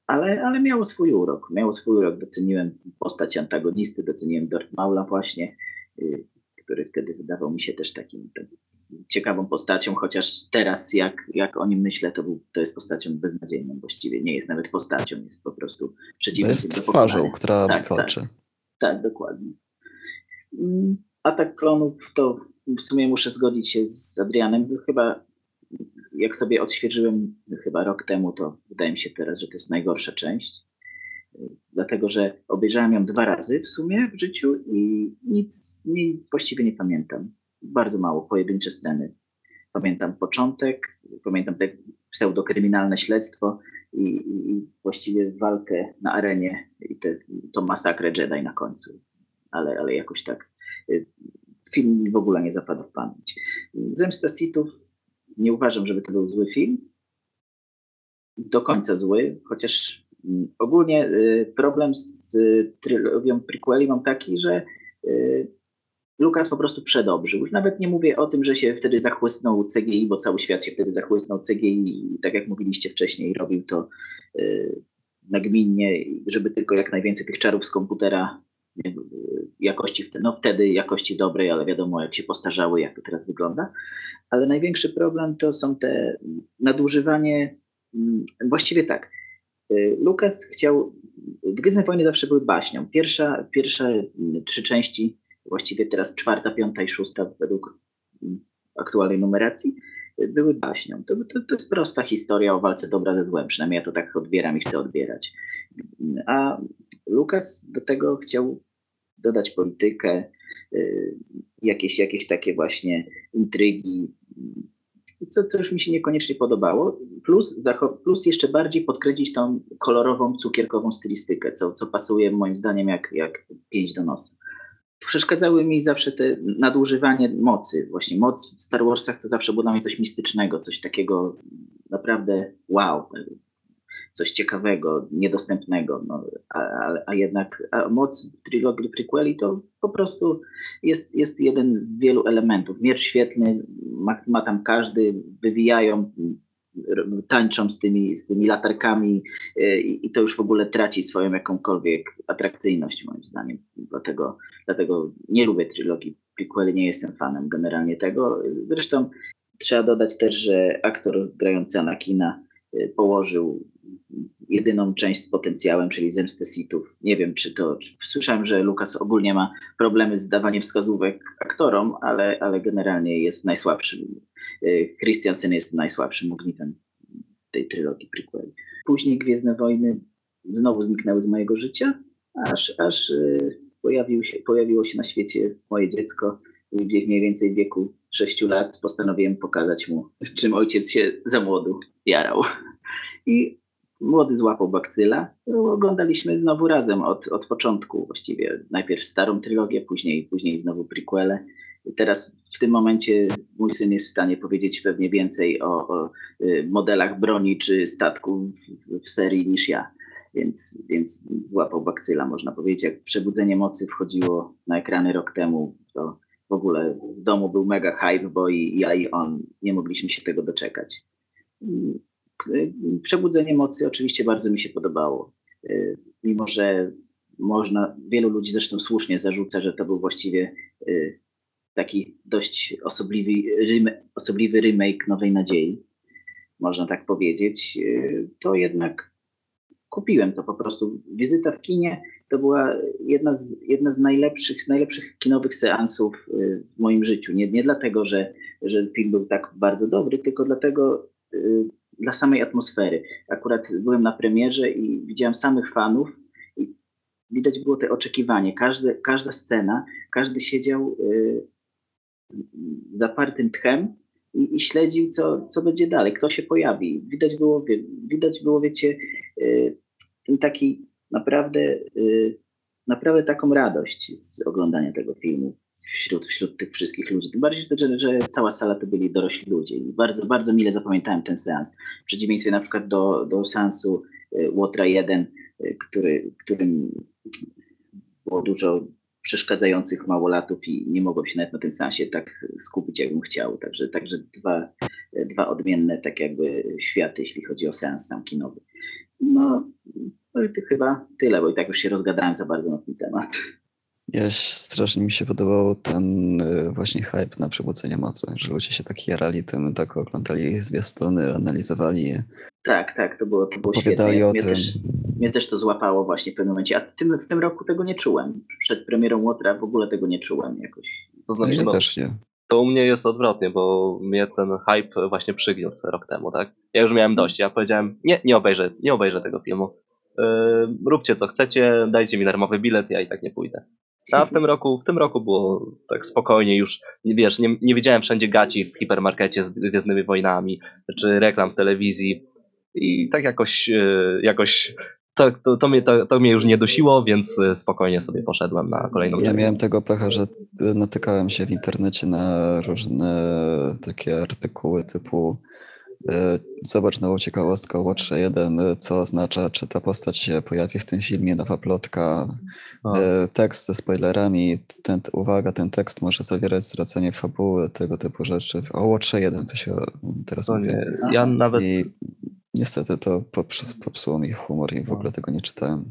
Ale, ale miało swój urok. Miało swój urok. Doceniłem postać antagonisty, doceniłem Darth Maula właśnie, y, który wtedy wydawał mi się też takim, takim ciekawą postacią, chociaż teraz jak, jak o nim myślę, to, był, to jest postacią beznadziejną właściwie. Nie jest nawet postacią, jest po prostu przeciwnym. To jest twarzą, która tak, walczy. Tak, tak, dokładnie. Mm, Atak klonów to w sumie muszę zgodzić się z Adrianem. Chyba jak sobie odświeżyłem chyba rok temu, to wydaje mi się teraz, że to jest najgorsza część. Dlatego, że obejrzałem ją dwa razy w sumie w życiu i nic, nic właściwie nie pamiętam bardzo mało, pojedyncze sceny. Pamiętam początek, pamiętam te pseudokryminalne śledztwo i, i właściwie walkę na arenie i te, tą masakrę Jedi na końcu. Ale, ale jakoś tak y, film w ogóle nie zapadł w pamięć. Zemsta Sithów nie uważam, żeby to był zły film. Do końca zły, chociaż mm, ogólnie y, problem z trylogią prequeli mam taki, że y, Lukas po prostu przedobrzył. Już nawet nie mówię o tym, że się wtedy zachłysnął CGI, bo cały świat się wtedy zachłysnął CGI i tak jak mówiliście wcześniej, robił to yy, nagminnie, żeby tylko jak najwięcej tych czarów z komputera jakości, no wtedy jakości dobrej, ale wiadomo jak się postarzały, jak to teraz wygląda. Ale największy problem to są te nadużywanie, yy, właściwie tak, y, Lukas chciał, Gwiezdne Wojny zawsze były baśnią. Pierwsza, pierwsze trzy części właściwie teraz czwarta, piąta i szósta według mm, aktualnej numeracji, były baśnią. To, to, to jest prosta historia o walce dobra ze złem, przynajmniej ja to tak odbieram i chcę odbierać. A Lukas do tego chciał dodać politykę, y, jakieś, jakieś takie właśnie intrygi, co, co już mi się niekoniecznie podobało, plus, plus jeszcze bardziej podkreślić tą kolorową, cukierkową stylistykę, co, co pasuje moim zdaniem jak, jak pięć do nosa przeszkadzały mi zawsze te nadużywanie mocy. Właśnie moc w Star Warsach to zawsze było dla mnie coś mistycznego, coś takiego naprawdę wow. Coś ciekawego, niedostępnego, no, a, a, jednak a moc w trylogii prequeli to po prostu jest, jest jeden z wielu elementów. Miecz świetlny ma, ma tam każdy, wywijają, tańczą z tymi, z tymi latarkami y, i, i to już w ogóle traci swoją jakąkolwiek atrakcyjność moim zdaniem. Dlatego, dlatego nie lubię trylogii prequeli, nie jestem fanem generalnie tego. Zresztą trzeba dodać też, że aktor grający Anakina y, położył jedyną część z potencjałem, czyli zemstę Sithów. Nie wiem, czy to. Czy, słyszałem, że Lukas ogólnie ma problemy z dawaniem wskazówek aktorom, ale, ale generalnie jest najsłabszym. y, Christiansen jest najsłabszym ogniwem tej trylogii prequeli. Później Gwiezdne Wojny znowu zniknęły z mojego życia, aż, aż y, pojawił się, pojawiło się na świecie moje dziecko, gdzie mniej więcej w wieku 6 lat postanowiłem pokazać mu, czym ojciec się za młodu jarał. I młody złapał bakcyla. Oglądaliśmy znowu razem od, od początku właściwie. Najpierw starą trylogię, później, później znowu prequele. I Teraz w tym momencie mój syn jest w stanie powiedzieć pewnie więcej o, o y, modelach broni czy statków w, w serii niż ja. Więc, więc złapał bakcyla, można powiedzieć. Jak Przebudzenie Mocy wchodziło na ekrany rok temu, to w ogóle w domu był mega hype, bo i ja i on nie mogliśmy się tego doczekać. Przebudzenie Mocy oczywiście bardzo mi się podobało. Y, Mimo, że można, wielu ludzi zresztą słusznie zarzuca, że to był właściwie y, taki dość osobliwy, osobliwy remake Nowej Nadziei, można tak powiedzieć, y, to jednak kupiłem to po prostu. Wizyta w kinie to była jedna z, jedna z najlepszych, z najlepszych kinowych seansów w moim życiu. Nie, nie dlatego, że, że film był tak bardzo dobry, tylko dlatego dla samej atmosfery. Akurat byłem na premierze i widziałem samych fanów i widać było te oczekiwanie. Każde, każda scena, każdy siedział y, zapartym tchem i, i śledził, co, co będzie dalej, kto się pojawi. Widać było, widać było wiecie, y, ten taki naprawdę, y, naprawdę taką radość z oglądania tego filmu wśród, wśród tych wszystkich ludzi. Tym bardziej, że, że cała sala to byli dorośli ludzie i bardzo, bardzo mile zapamiętałem ten seans. W przeciwieństwie na przykład do, do seansu y, Łotra 1, y, który, którym było dużo przeszkadzających małolatów i nie mogłem się nawet na tym seansie tak skupić, jakbym chciał. Także, także dwa, dwa odmienne tak jakby światy, jeśli chodzi o seans sam kinowy. No, no to chyba tyle, bo i tak już się rozgadałem za bardzo na ten temat. Ja strasznie mi się podobał ten y, właśnie hype na przebudzenie mocy, że ludzie się tak jarali tym, tak oglądali zwiastuny, analizowali je, Tak, tak, to było, to było świetne. o Mnie tym. też, mnie też to złapało właśnie w pewnym momencie, a w tym, w tym roku tego nie czułem. Przed premierą Łotra w ogóle tego nie czułem jakoś. To No znaczy, ja no, też nie. to u mnie jest odwrotnie, bo mnie ten hype właśnie przygniótł rok temu, tak? Ja już miałem dość. Ja powiedziałem, nie, nie obejrzę, nie obejrzę tego filmu. Yy, róbcie co chcecie, dajcie mi darmowy bilet, ja i tak nie pójdę. A w tym roku, w tym roku było tak spokojnie już, nie wiesz, nie, nie widziałem wszędzie gaci w hipermarkecie z Gwiezdnymi Wojnami, czy reklam w telewizji. I tak jakoś, yy, jakoś to, to, to, mnie, to, to mnie już nie dusiło, więc yy, spokojnie sobie poszedłem na kolejną Ja miałem tego pecha, że y, natykałem się w internecie na różne takie artykuły typu zobacz nową ciekawostkę o Watch 1, y, co oznacza, czy ta postać się pojawi w tym filmie, nowa plotka, O. y, tekst ze spoilerami, ten, uwaga, ten tekst może zawierać zdradzenie fabuły, tego typu rzeczy. O Watch 1 to się teraz To nie, ja nawet I niestety to popsu- popsuło mi humor i w ogóle tego nie czytałem.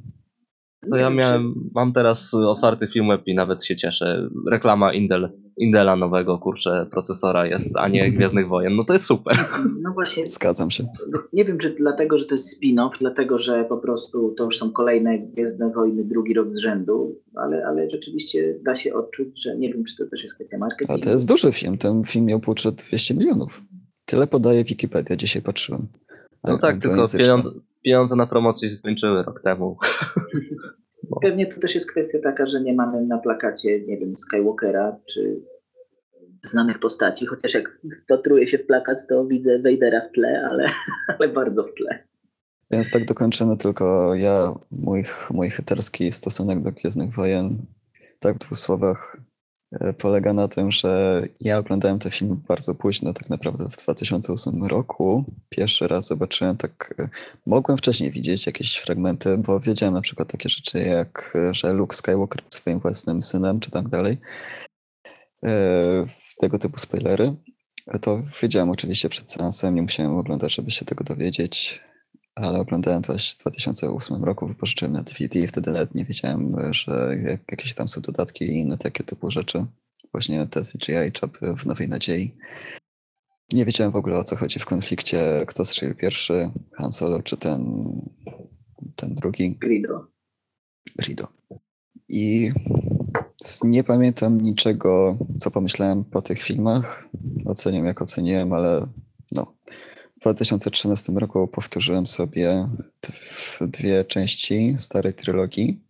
To ja miałem, mam teraz otwarty Filmweb i nawet się cieszę. Reklama Intel, Indela nowego, kurczę, procesora jest, a nie Gwiezdnych Wojen. No to jest super. No właśnie, Zgadzam się. nie wiem, czy dlatego, że to jest spin-off, dlatego, że po prostu to już są kolejne Gwiezdne Wojny drugi rok z rzędu, ale, ale rzeczywiście da się odczuć, że nie wiem, czy to też jest kwestia A marketingu. to jest duży film. Ten film miał budżet 200 milionów. Tyle podaje Wikipedia, dzisiaj patrzyłem. No tak, tylko pieniądze, pieniądze na promocję się skończyły rok temu. Pewnie to też jest kwestia taka, że nie mamy na plakacie, nie wiem, Skywalkera czy znanych postaci, chociaż jak wpatruję się w plakat, to widzę Vadera w tle, ale, ale bardzo w tle. Więc tak dokończymy tylko ja, mój, mój chyterski stosunek do Gwiezdnych Wojen. Tak w dwóch słowach. E, polega na tym, że ja oglądałem ten film bardzo późno, tak naprawdę w 2008 roku. Pierwszy raz zobaczyłem tak, e, mogłem wcześniej widzieć jakieś fragmenty, bo wiedziałem na przykład takie rzeczy jak, że Luke Skywalker jest swoim własnym synem, czy tak dalej. E, Tego typu spoilery. To wiedziałem oczywiście przed seansem, nie musiałem oglądać, żeby się tego dowiedzieć, ale oglądałem to w 2008 roku, wypożyczyłem na DVD i wtedy nawet nie wiedziałem, że jak- jakieś tam są dodatki i inne takie typu rzeczy. Właśnie te CGI czapy w Nowej Nadziei. Nie wiedziałem w ogóle o co chodzi w konflikcie, kto strzelił pierwszy, Han Solo czy ten, ten drugi. Grido. Rido. I nie pamiętam niczego, co pomyślałem po tych filmach. Oceniam jak oceniłem, ale 2013 roku powtórzyłem sobie dw- dwie części starej trylogii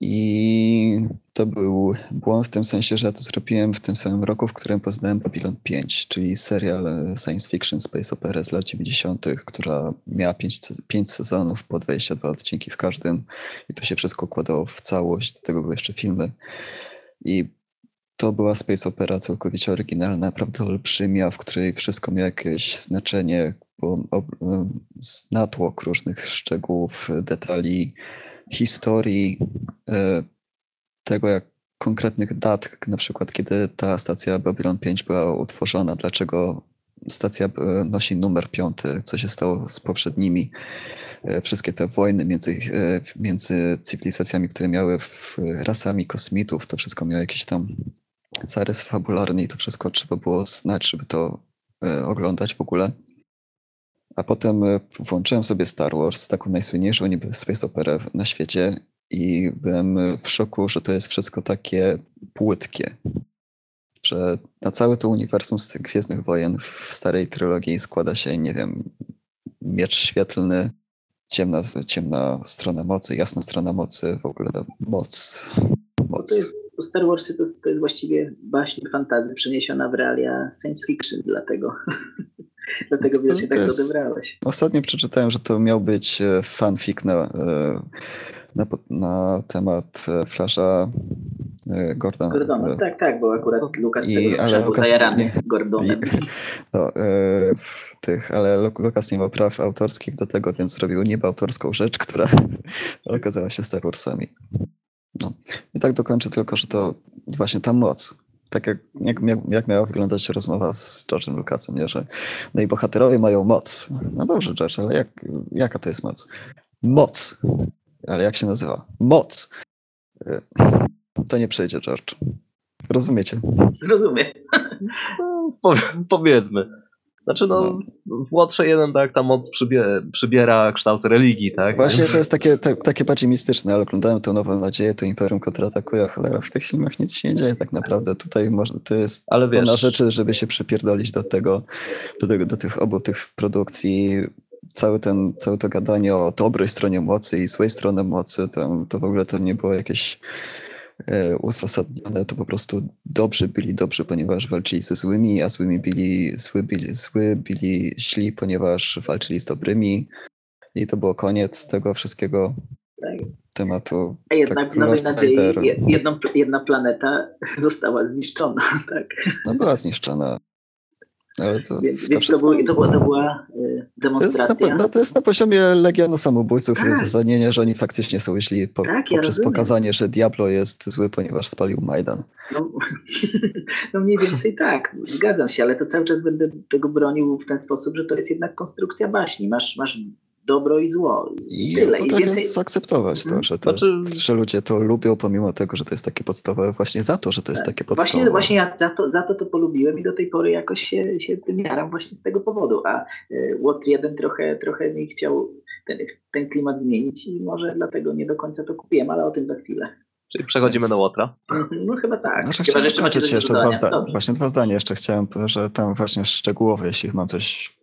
i to był błąd w tym sensie, że ja to zrobiłem w tym samym roku, w którym poznałem Babylon 5, czyli serial science fiction space opera z lat 90., która miała 5, pięć sezonów po 22 odcinki w każdym i to się wszystko układało w całość, do tego były jeszcze filmy. I to była space opera całkowicie oryginalna, naprawdę olbrzymia, w której wszystko miało jakieś znaczenie, natłok różnych szczegółów, detali, historii, e, tego jak konkretnych dat, na przykład kiedy ta stacja Babylon 5 była utworzona, dlaczego stacja e, nosi numer piąty, co się stało z poprzednimi, e, wszystkie te wojny między, między cywilizacjami, które miały rasami kosmitów, to wszystko miało jakiś tam zarys fabularny i to wszystko trzeba było znać, żeby to oglądać w ogóle. A potem e, włączyłem sobie Star Wars, taką najsłynniejszą niby space operę na świecie i byłem e, w szoku, że to jest wszystko takie płytkie. Że na całe to uniwersum z tych Gwiezdnych Wojen w starej trylogii składa się, nie wiem, miecz świetlny, ciemna, ciemna strona mocy, jasna strona mocy, w ogóle moc. To jest, Star Warsy to, jest- to jest właściwie baśń fantazy przeniesiona w realia science fiction, dlatego, dlatego wiesz, To tak to odebrałeś. Ostatnio przeczytałem, że to miał być e, fanfic na, e, na, na temat e, Flasha Gordona. Gordona, tak, tak, bo akurat Lukas I- tego ale zajarany nie- Gordonem. No, e, tych, ale Lu- Lukas nie ma praw autorskich do tego, więc zrobił niby autorską rzecz, która okazała się Star Warsami. No. I tak dokończę tylko, że to właśnie ta moc. Tak jak, jak, jak miała wyglądać rozmowa z George'em Lucasem, nie? że no i bohaterowie mają moc. No dobrze, George, ale jak, jaka to jest moc? Moc. Ale jak się nazywa? Moc. E, To nie przejdzie, George. Rozumiecie? Rozumiem. No, powie- powiedzmy. Znaczy, no, w Łotrze jeden tak ta moc przybie, przybiera kształt religii, tak? Właśnie Więc- to jest takie, te, takie bardziej mistyczne, ale oglądałem tą nową nadzieję, to Imperium kontratakuje, cholera, w tych filmach nic się nie dzieje tak naprawdę. Tutaj może, to jest Ale to na wiesz, rzeczy, żeby się przypierdolić do tego, do, tego, do tych obu tych produkcji. Cały ten, całe to gadanie o dobrej stronie mocy i złej stronie mocy, to, to w ogóle to nie było jakieś uzasadnione, to po prostu dobrzy byli dobrzy, ponieważ walczyli ze złymi, a złymi byli, zły byli, zły byli źli, ponieważ walczyli z dobrymi. I to było koniec tego wszystkiego Tak. tematu. A jednak Tak, w Nowej Nadziei jedną, jedna planeta została zniszczona, tak? No była zniszczona. Ale to, Więc, to to, wszystko- był, to, była, to była y, To jest, na, demonstracja. no, to jest na poziomie Legionu Samobójców i Tak. uzasadnienie, że oni faktycznie są źli po, Tak, ja poprzez rozumiem. pokazanie, że Diablo jest zły, ponieważ spalił Majdan. No, no mniej więcej tak, zgadzam się, ale to cały czas będę tego bronił w ten sposób, że to jest jednak konstrukcja baśni. Masz, masz dobro i zło. I Tyle. I więcej- zaakceptować to, Mhm. że, to Znaczy- jest, że ludzie to lubią, pomimo tego, że to jest takie podstawowe, właśnie za to, że to jest Tak. takie podstawowe. Właśnie, właśnie ja za to, za to to polubiłem i do tej pory jakoś się, się tym jaram właśnie z tego powodu. A y, Łotr 1 trochę, trochę mi chciał ten, ten klimat zmienić i może dlatego nie do końca to kupiłem, ale o tym za chwilę. czyli przechodzimy Więc- do Łotra. Mhm, No chyba tak. Znaczy, Chyba, że jeszcze macie jeszcze dwa zdania. Właśnie dwa zdania jeszcze chciałem, że tam właśnie szczegółowo, jeśli mam coś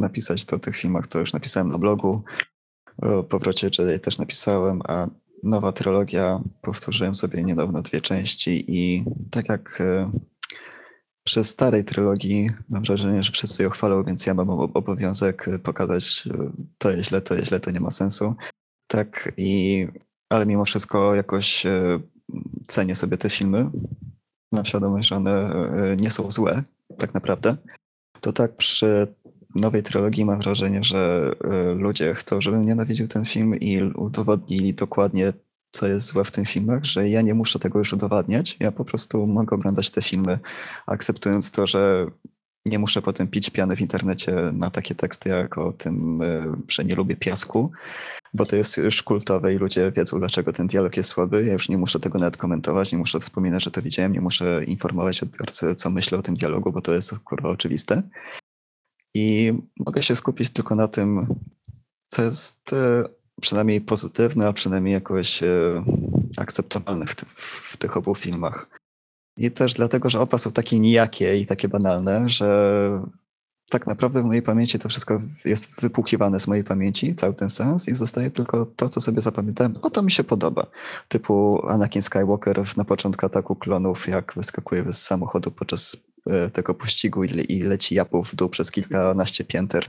napisać to o tych filmach, to już napisałem na blogu. O powrocie Jedi też napisałem, a nowa trylogia powtórzyłem sobie niedawno dwie części i tak jak e, przy starej trylogii mam wrażenie, że wszyscy ją chwalą, więc ja mam ob- obowiązek e, pokazać e, to jest źle, to jest źle, to nie ma sensu. Tak i ale mimo wszystko jakoś cenię sobie te filmy, mam świadomość, że one nie są złe, tak naprawdę, to tak przy nowej trylogii mam wrażenie, że e, ludzie chcą, żebym nienawidził ten film i udowodnili dokładnie, co jest złe w tych filmach, że ja nie muszę tego już udowadniać. Ja po prostu mogę oglądać te filmy, akceptując to, że nie muszę potem pić piany w internecie na takie teksty jak o tym, e, że nie lubię piasku, bo to jest już kultowe i ludzie wiedzą, dlaczego ten dialog jest słaby. Ja już nie muszę tego nawet komentować, nie muszę wspominać, że to widziałem, nie muszę informować odbiorcy, co myślę o tym dialogu, bo to jest kurwa oczywiste. I mogę się skupić tylko na tym, co jest e, przynajmniej pozytywne, a przynajmniej jakoś e, akceptowalne w, ty, w tych obu filmach. I też dlatego, że oba są takie nijakie i takie banalne, że tak naprawdę w mojej pamięci to wszystko jest wypłukiwane z mojej pamięci, cały ten sens i zostaje tylko to, co sobie zapamiętałem. O, to mi się podoba. Typu Anakin Skywalker na początku ataku klonów, jak wyskakuje z samochodu podczas tego pościgu i, le- i leci japą w dół przez kilkanaście pięter,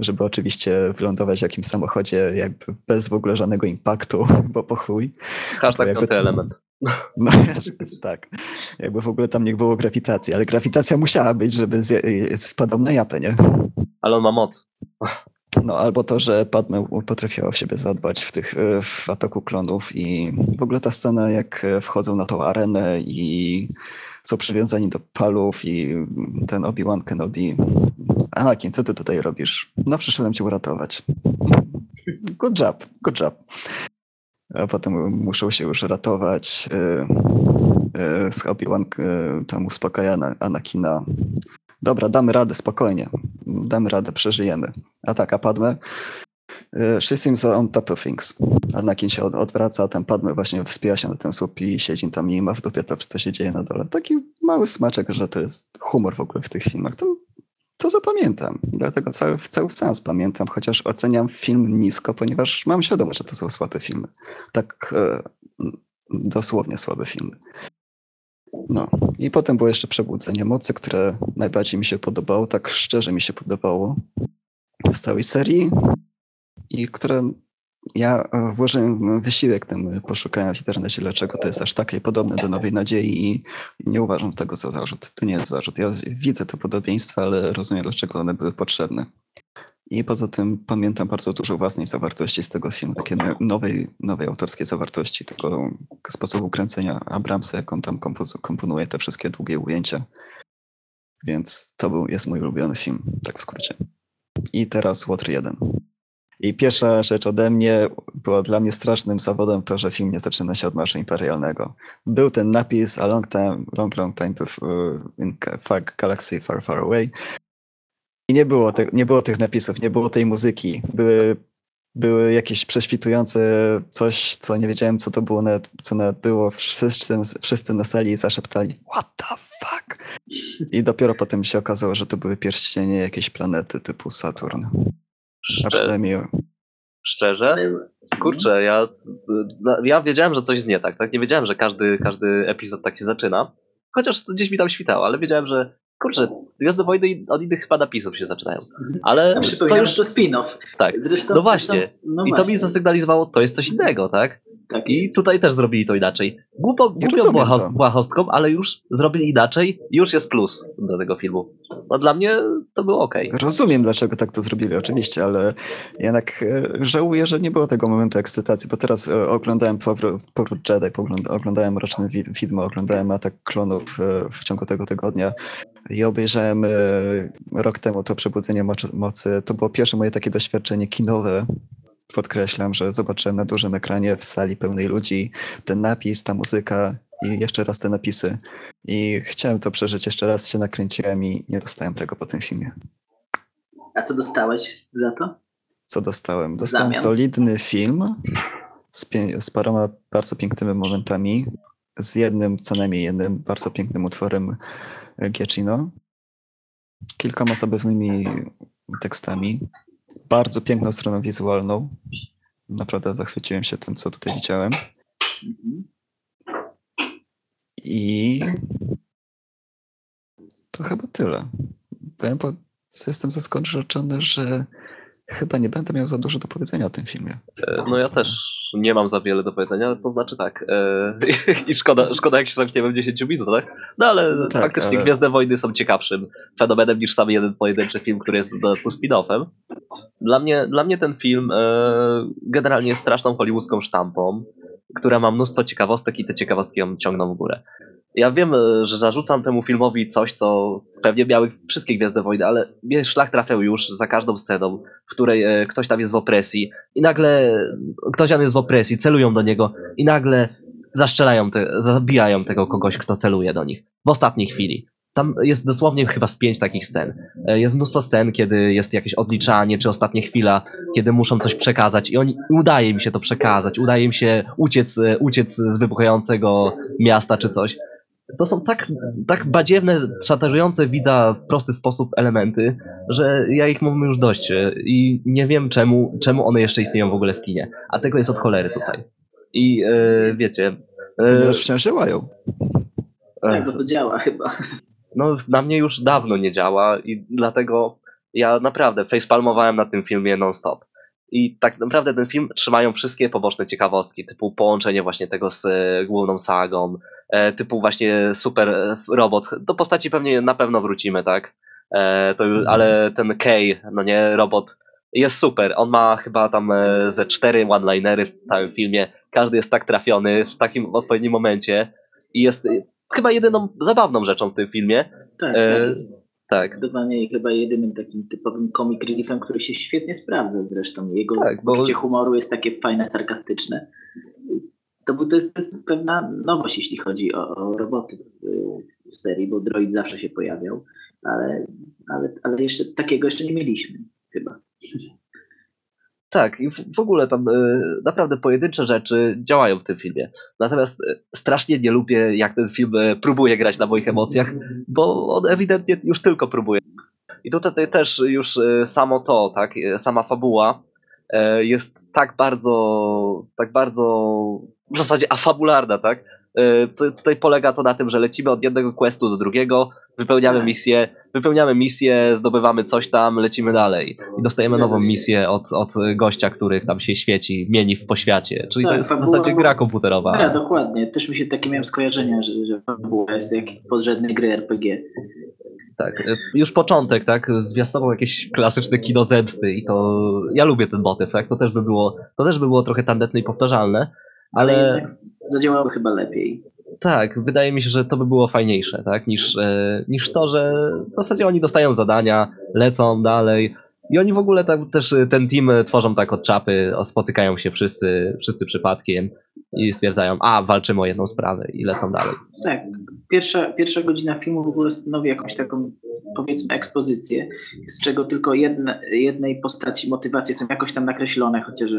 żeby oczywiście wylądować w jakimś samochodzie jakby bez w ogóle żadnego impaktu, bo po chuj. Hashtag jakby- element. No tak. Jakby w ogóle tam nie było grawitacji, ale grawitacja musiała być, żeby spadał na japę, nie? Ale on ma moc. No albo to, że Padme potrafiła o siebie zadbać w tych e, w ataku klonów i w ogóle ta scena jak e, wchodzą na tą arenę i są przywiązani do palów i ten Obi-Wan Kenobi Anakin, co ty tutaj robisz? No przyszedłem cię uratować. Good job, good job. A potem muszą się już ratować. e, e, z Obi-Wan e, tam uspokaja Ana- Anakina. Dobra, damy radę, spokojnie. Damy radę, przeżyjemy. A tak, a Padme? She seems on top of things. Anakin się od, odwraca, ten Padme właśnie wspija się na ten słup i siedzi tam i ma w dupie to, co się dzieje na dole. Taki mały smaczek, że to jest humor w ogóle w tych filmach. To, to zapamiętam. Dlatego cały, cały sens pamiętam, chociaż oceniam film nisko, ponieważ mam świadomość, że to są słabe filmy. Tak e, dosłownie słabe filmy. No i potem było jeszcze Przebudzenie Mocy, które najbardziej mi się podobało, tak szczerze mi się podobało z całej serii i które ja e, włożyłem wysiłek e, poszukałem w internecie, dlaczego to jest aż takie podobne do Nowej Nadziei i nie uważam tego za zarzut. To nie jest zarzut. Ja widzę te podobieństwa, ale rozumiem, dlaczego one były potrzebne. I poza tym pamiętam bardzo dużo własnej zawartości z tego filmu, takiej no- nowej, nowej autorskiej zawartości, tego sposobu kręcenia Abramsa, jak on tam komponuje te wszystkie długie ujęcia. Więc to był, jest mój ulubiony film, tak w skrócie. I teraz Łotr 1. I pierwsza rzecz ode mnie była dla mnie strasznym zawodem to, że film nie zaczyna się od Marszu Imperialnego. Był ten napis A long time, long, long time bef- in Ga- far Galaxy Far, Far Away. I nie było, te, nie było tych napisów, nie było tej muzyki. Były, były jakieś prześwitujące coś, co nie wiedziałem, co to było, nawet, co nawet było. Wszyscy, wszyscy na sali zaszeptali What the fuck? I dopiero potem się okazało, że to były pierścienie jakiejś planety typu Saturn. A Szczerze, przynajmniej szczerze? Kurczę, ja, ja wiedziałem, że coś jest nie tak, tak? Nie wiedziałem, że każdy, każdy epizod tak się zaczyna. Chociaż gdzieś mi tam świtało, ale wiedziałem, że kurczę, Gwiazdy Wojny od innych chyba napisów się zaczynają. Ale A to już, to spin-off. tak. Zresztą, No właśnie. Zresztą, no I to mi właśnie. zasygnalizowało, to jest coś innego, tak? Tak I tutaj też zrobili to inaczej. Głupo, głupio to. błahostką, ale już zrobili inaczej, już jest plus do tego filmu. No dla mnie to było ok. Rozumiem, dlaczego tak to zrobili, oczywiście, ale jednak e, żałuję, że nie było tego momentu ekscytacji, bo teraz e, oglądałem Powrót, Powrót Jedi, oglądałem Roczny Wi- Widmo, oglądałem Atak Klonów e, w ciągu tego tygodnia i obejrzałem rok temu to Przebudzenie Mocy. Mocy. To było pierwsze moje takie doświadczenie kinowe. Podkreślam, że zobaczyłem na dużym ekranie w sali pełnej ludzi ten napis, ta muzyka i jeszcze raz te napisy. I chciałem to przeżyć, jeszcze raz się nakręciłem i nie dostałem tego po tym filmie. A co dostałeś za to? Co dostałem? Dostałem Zamian. solidny film z, z paroma bardzo pięknymi momentami, z jednym, co najmniej jednym bardzo pięknym utworem e, Giacchino, kilkoma zabawnymi tekstami, bardzo piękną stroną wizualną. Naprawdę zachwyciłem się tym, co tutaj widziałem. I to chyba tyle. Powiem, jestem zaskoczony, że chyba nie będę miał za dużo do powiedzenia o tym filmie. E, No ja też nie mam za wiele do powiedzenia, to znaczy tak. E, I szkoda, szkoda jak się zamkniemy w 10 minutach, no ale Tak, faktycznie ale- Gwiezdne Wojny są ciekawszym fenomenem niż sam jeden pojedynczy film, który jest dodatku spin-offem. Dla mnie, dla mnie ten film e, generalnie jest straszną hollywoodzką sztampą, która ma mnóstwo ciekawostek i te ciekawostki ją ciągną w górę. Ja wiem, e, że zarzucam temu filmowi coś, co pewnie miały wszystkie Gwiezdne Wojny, ale mnie szlak trafiał już za każdą sceną, w której e, ktoś tam jest w opresji i nagle ktoś tam jest w opresji, celują do niego i nagle zaszczelają, te, zabijają tego kogoś, kto celuje do nich. W ostatniej chwili. Tam jest dosłownie chyba z pięć takich scen. E, Jest mnóstwo scen, kiedy jest jakieś odliczanie, czy ostatnia chwila, kiedy muszą coś przekazać i oni, udaje mi się to przekazać, udaje im się uciec, uciec z wybuchającego miasta, czy coś. To są tak, tak badziewne, szantażujące widza w prosty sposób elementy, że ja ich mam już dość e, i nie wiem czemu, czemu one jeszcze istnieją w ogóle w kinie. A tego jest od cholery tutaj. I e, wiecie... e, Ponieważ wciąż działają. Tak, bo to działa chyba. no na mnie już dawno nie działa i dlatego ja naprawdę facepalmowałem na tym filmie non-stop. I tak naprawdę ten film trzymają wszystkie poboczne ciekawostki, typu połączenie właśnie tego z e, główną sagą, typu właśnie super e, robot. Do postaci pewnie na pewno wrócimy, tak? E, to, już- ale ten Kay, no nie, robot jest super. On ma chyba tam e, ze cztery one-linery w całym filmie. Każdy jest tak trafiony w takim odpowiednim momencie i jest e, chyba jedyną zabawną rzeczą w tym filmie. Tak, E, tak zdecydowanie chyba jedynym takim typowym comic reliefem, który się świetnie sprawdza zresztą. Jego Tak, bo- humoru jest takie fajne, sarkastyczne. To, był- to, jest, to jest pewna nowość, jeśli chodzi o, o roboty w, serii, bo droid zawsze się pojawiał, ale, ale, ale jeszcze takiego jeszcze nie mieliśmy chyba. Tak, i w, ogóle tam y, naprawdę pojedyncze rzeczy działają w tym filmie. Natomiast y, strasznie nie lubię, jak ten film y, próbuje grać na moich emocjach, bo on ewidentnie już tylko próbuje. I tutaj też już samo to, tak, sama fabuła jest tak bardzo, tak bardzo w zasadzie afabularna, tak? To, tutaj polega to na tym, że lecimy od jednego questu do drugiego, wypełniamy misję, wypełniamy misję, zdobywamy coś tam, lecimy dalej. I dostajemy nową misję od, od gościa, który tam się świeci, mieni w poświacie. Czyli to Tak, jest w zasadzie gra komputerowa. Ja, dokładnie. Też mi się takie miałem skojarzenia, że, że fabuła jest jak podrzędnej gry RPG. Tak, y, już początek, tak, zwiastował jakieś klasyczne kino zemsty i to ja lubię ten motyw, tak, to też by było, to też by było trochę tandetne i powtarzalne, ale jednak zadziałało chyba lepiej. tak, wydaje mi się, że to by było fajniejsze, tak, niż, e, niż to, że w zasadzie oni dostają zadania, lecą dalej i oni w ogóle tak, też e, ten team e, tworzą tak od czapy, spotykają się wszyscy, wszyscy przypadkiem i stwierdzają, a walczymy o jedną sprawę i lecą dalej. Tak. Pierwsza, pierwsza godzina filmu w ogóle stanowi jakąś taką, powiedzmy, ekspozycję, z czego tylko jedna, jednej postaci motywacje są jakoś tam nakreślone, chociaż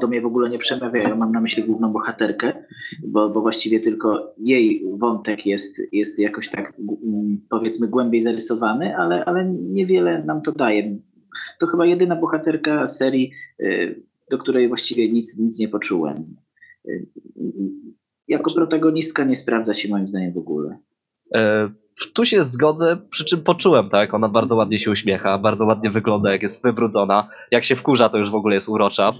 do mnie w ogóle nie przemawiają. Mam na myśli główną bohaterkę, bo, bo właściwie tylko jej wątek jest, jest jakoś tak, powiedzmy, głębiej zarysowany, ale, ale niewiele nam to daje. To chyba jedyna bohaterka serii, y, do której właściwie nic, nic nie poczułem. Y, Jako protagonistka nie sprawdza się moim zdaniem w ogóle. E, Tu się zgodzę, przy czym poczułem, tak? Ona bardzo ładnie się uśmiecha, bardzo ładnie wygląda, jak jest wybrudzona. Jak się wkurza, to już w ogóle jest urocza.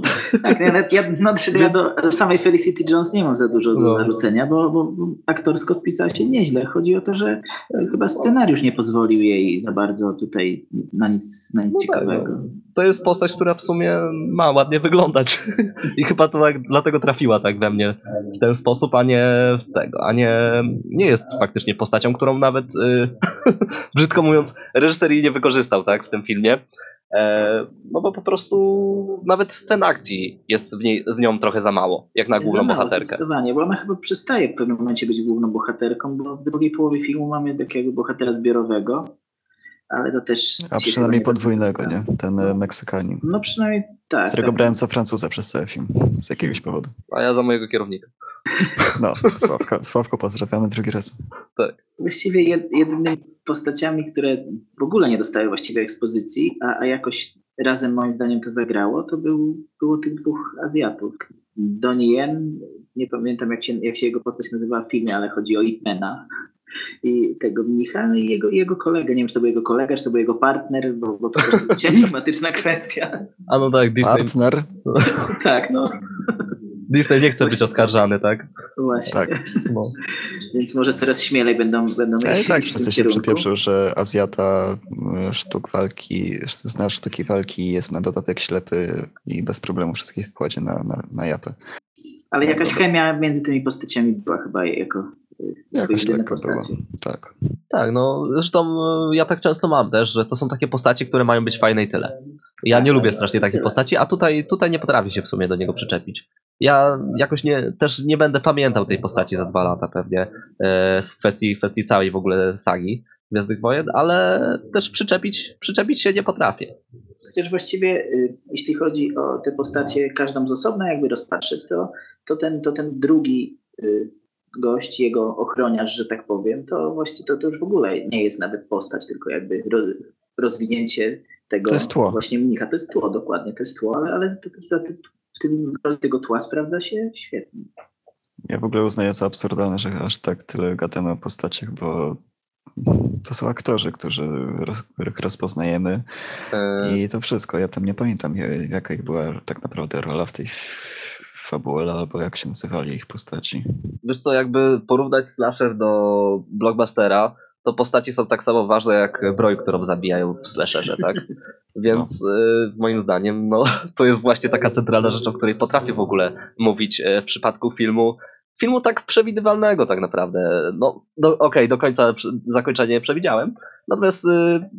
Tak, ja, ja, no, ja do samej Felicity Jones nie mam za dużo do No. zarzucenia, bo, bo aktorsko spisała się nieźle. Chodzi o to, że e, chyba scenariusz nie pozwolił jej za bardzo tutaj na nic, na nic No tak, ciekawego. To jest postać, która w sumie ma ładnie wyglądać. I chyba to tak, dlatego trafiła tak we mnie w ten sposób, a nie w tego, a nie, nie jest faktycznie postacią, którą nawet, y, brzydko mówiąc, reżyser jej nie wykorzystał, tak, w tym filmie. E, no bo po prostu nawet scen akcji jest w niej, z nią trochę za mało, jak na główną mało, bohaterkę. Zdecydowanie, bo ona chyba przestaje w pewnym momencie być główną bohaterką, bo w drugiej połowie filmu mamy takiego bohatera zbiorowego, ale to też... A przynajmniej nie podwójnego, nie? Ten e, Meksykanin, No przynajmniej tak. którego tak. brałem za Francuza przez cały film. Z jakiegoś powodu. A ja za mojego kierownika. No, Sławko, Sławko pozdrawiamy drugi raz. właściwie jed, jedynymi postaciami, które w ogóle nie dostały właściwie ekspozycji, a, a jakoś razem moim zdaniem to zagrało, to był, było tych dwóch Azjatów. Donnie Yen, nie pamiętam jak się, jak się jego postać nazywała w filmie, ale chodzi o Ipmana. i tego mnicha no i jego, jego kolegę. Nie wiem, czy to był jego kolega, czy to był jego partner, bo, bo to jest enigmatyczna kwestia. A no tak, Disney, Partner? Tak, no Disney nie chce być oskarżany, tak? właśnie. Tak. No. Więc może coraz śmielej będą, będą Ja i iść tak wszyscy się przypieprzą, że Azjata e, sztuk walki, zna sztuki walki, jest na dodatek ślepy i bez problemu wszystkich kładzie na, na, na japę. Ale jakaś chemia między tymi postaciami była chyba jako Jakoś jedyne lekko było. Tak. Tak, no zresztą y, ja tak często mam też, że to są takie postacie, które mają być fajne i tyle. Ja nie lubię strasznie takich postaci, a tutaj, tutaj nie potrafię się w sumie do niego przyczepić. Ja jakoś nie, też nie będę pamiętał tej postaci za dwa lata pewnie e, w kwestii, w kwestii całej w ogóle sagi Gwiezdnych Wojen, ale też przyczepić, przyczepić się nie potrafię. Chociaż właściwie, y, jeśli chodzi o te postacie, każdą z osobna jakby rozpatrzeć, to, to, ten, to ten drugi y, gość, jego ochroniarz, że tak powiem, to właściwie to, to już w ogóle nie jest nawet postać, tylko jakby ro, rozwinięcie tego To jest tło. właśnie mnicha. To jest tło, dokładnie, to jest tło, ale, ale to, to, za, w tym w roli tego tła sprawdza się świetnie. Ja w ogóle uznaję za absurdalne, że aż tak tyle gadamy o postaciach, bo to są aktorzy, którzy, których rozpoznajemy E, i to wszystko. Ja tam nie pamiętam, ja- jaka ich była tak naprawdę rola w tej f- fabule, albo jak się nazywali ich postaci. Wiesz co, jakby porównać slasher do blockbustera, to postaci są tak samo ważne jak broń, którą zabijają w slasherze, tak? Więc y, moim zdaniem, no, to jest właśnie taka centralna rzecz, o której potrafię w ogóle mówić e, w przypadku filmu. Filmu tak przewidywalnego tak naprawdę. No, do, okej, do końca przy- zakończenia nie przewidziałem, natomiast y,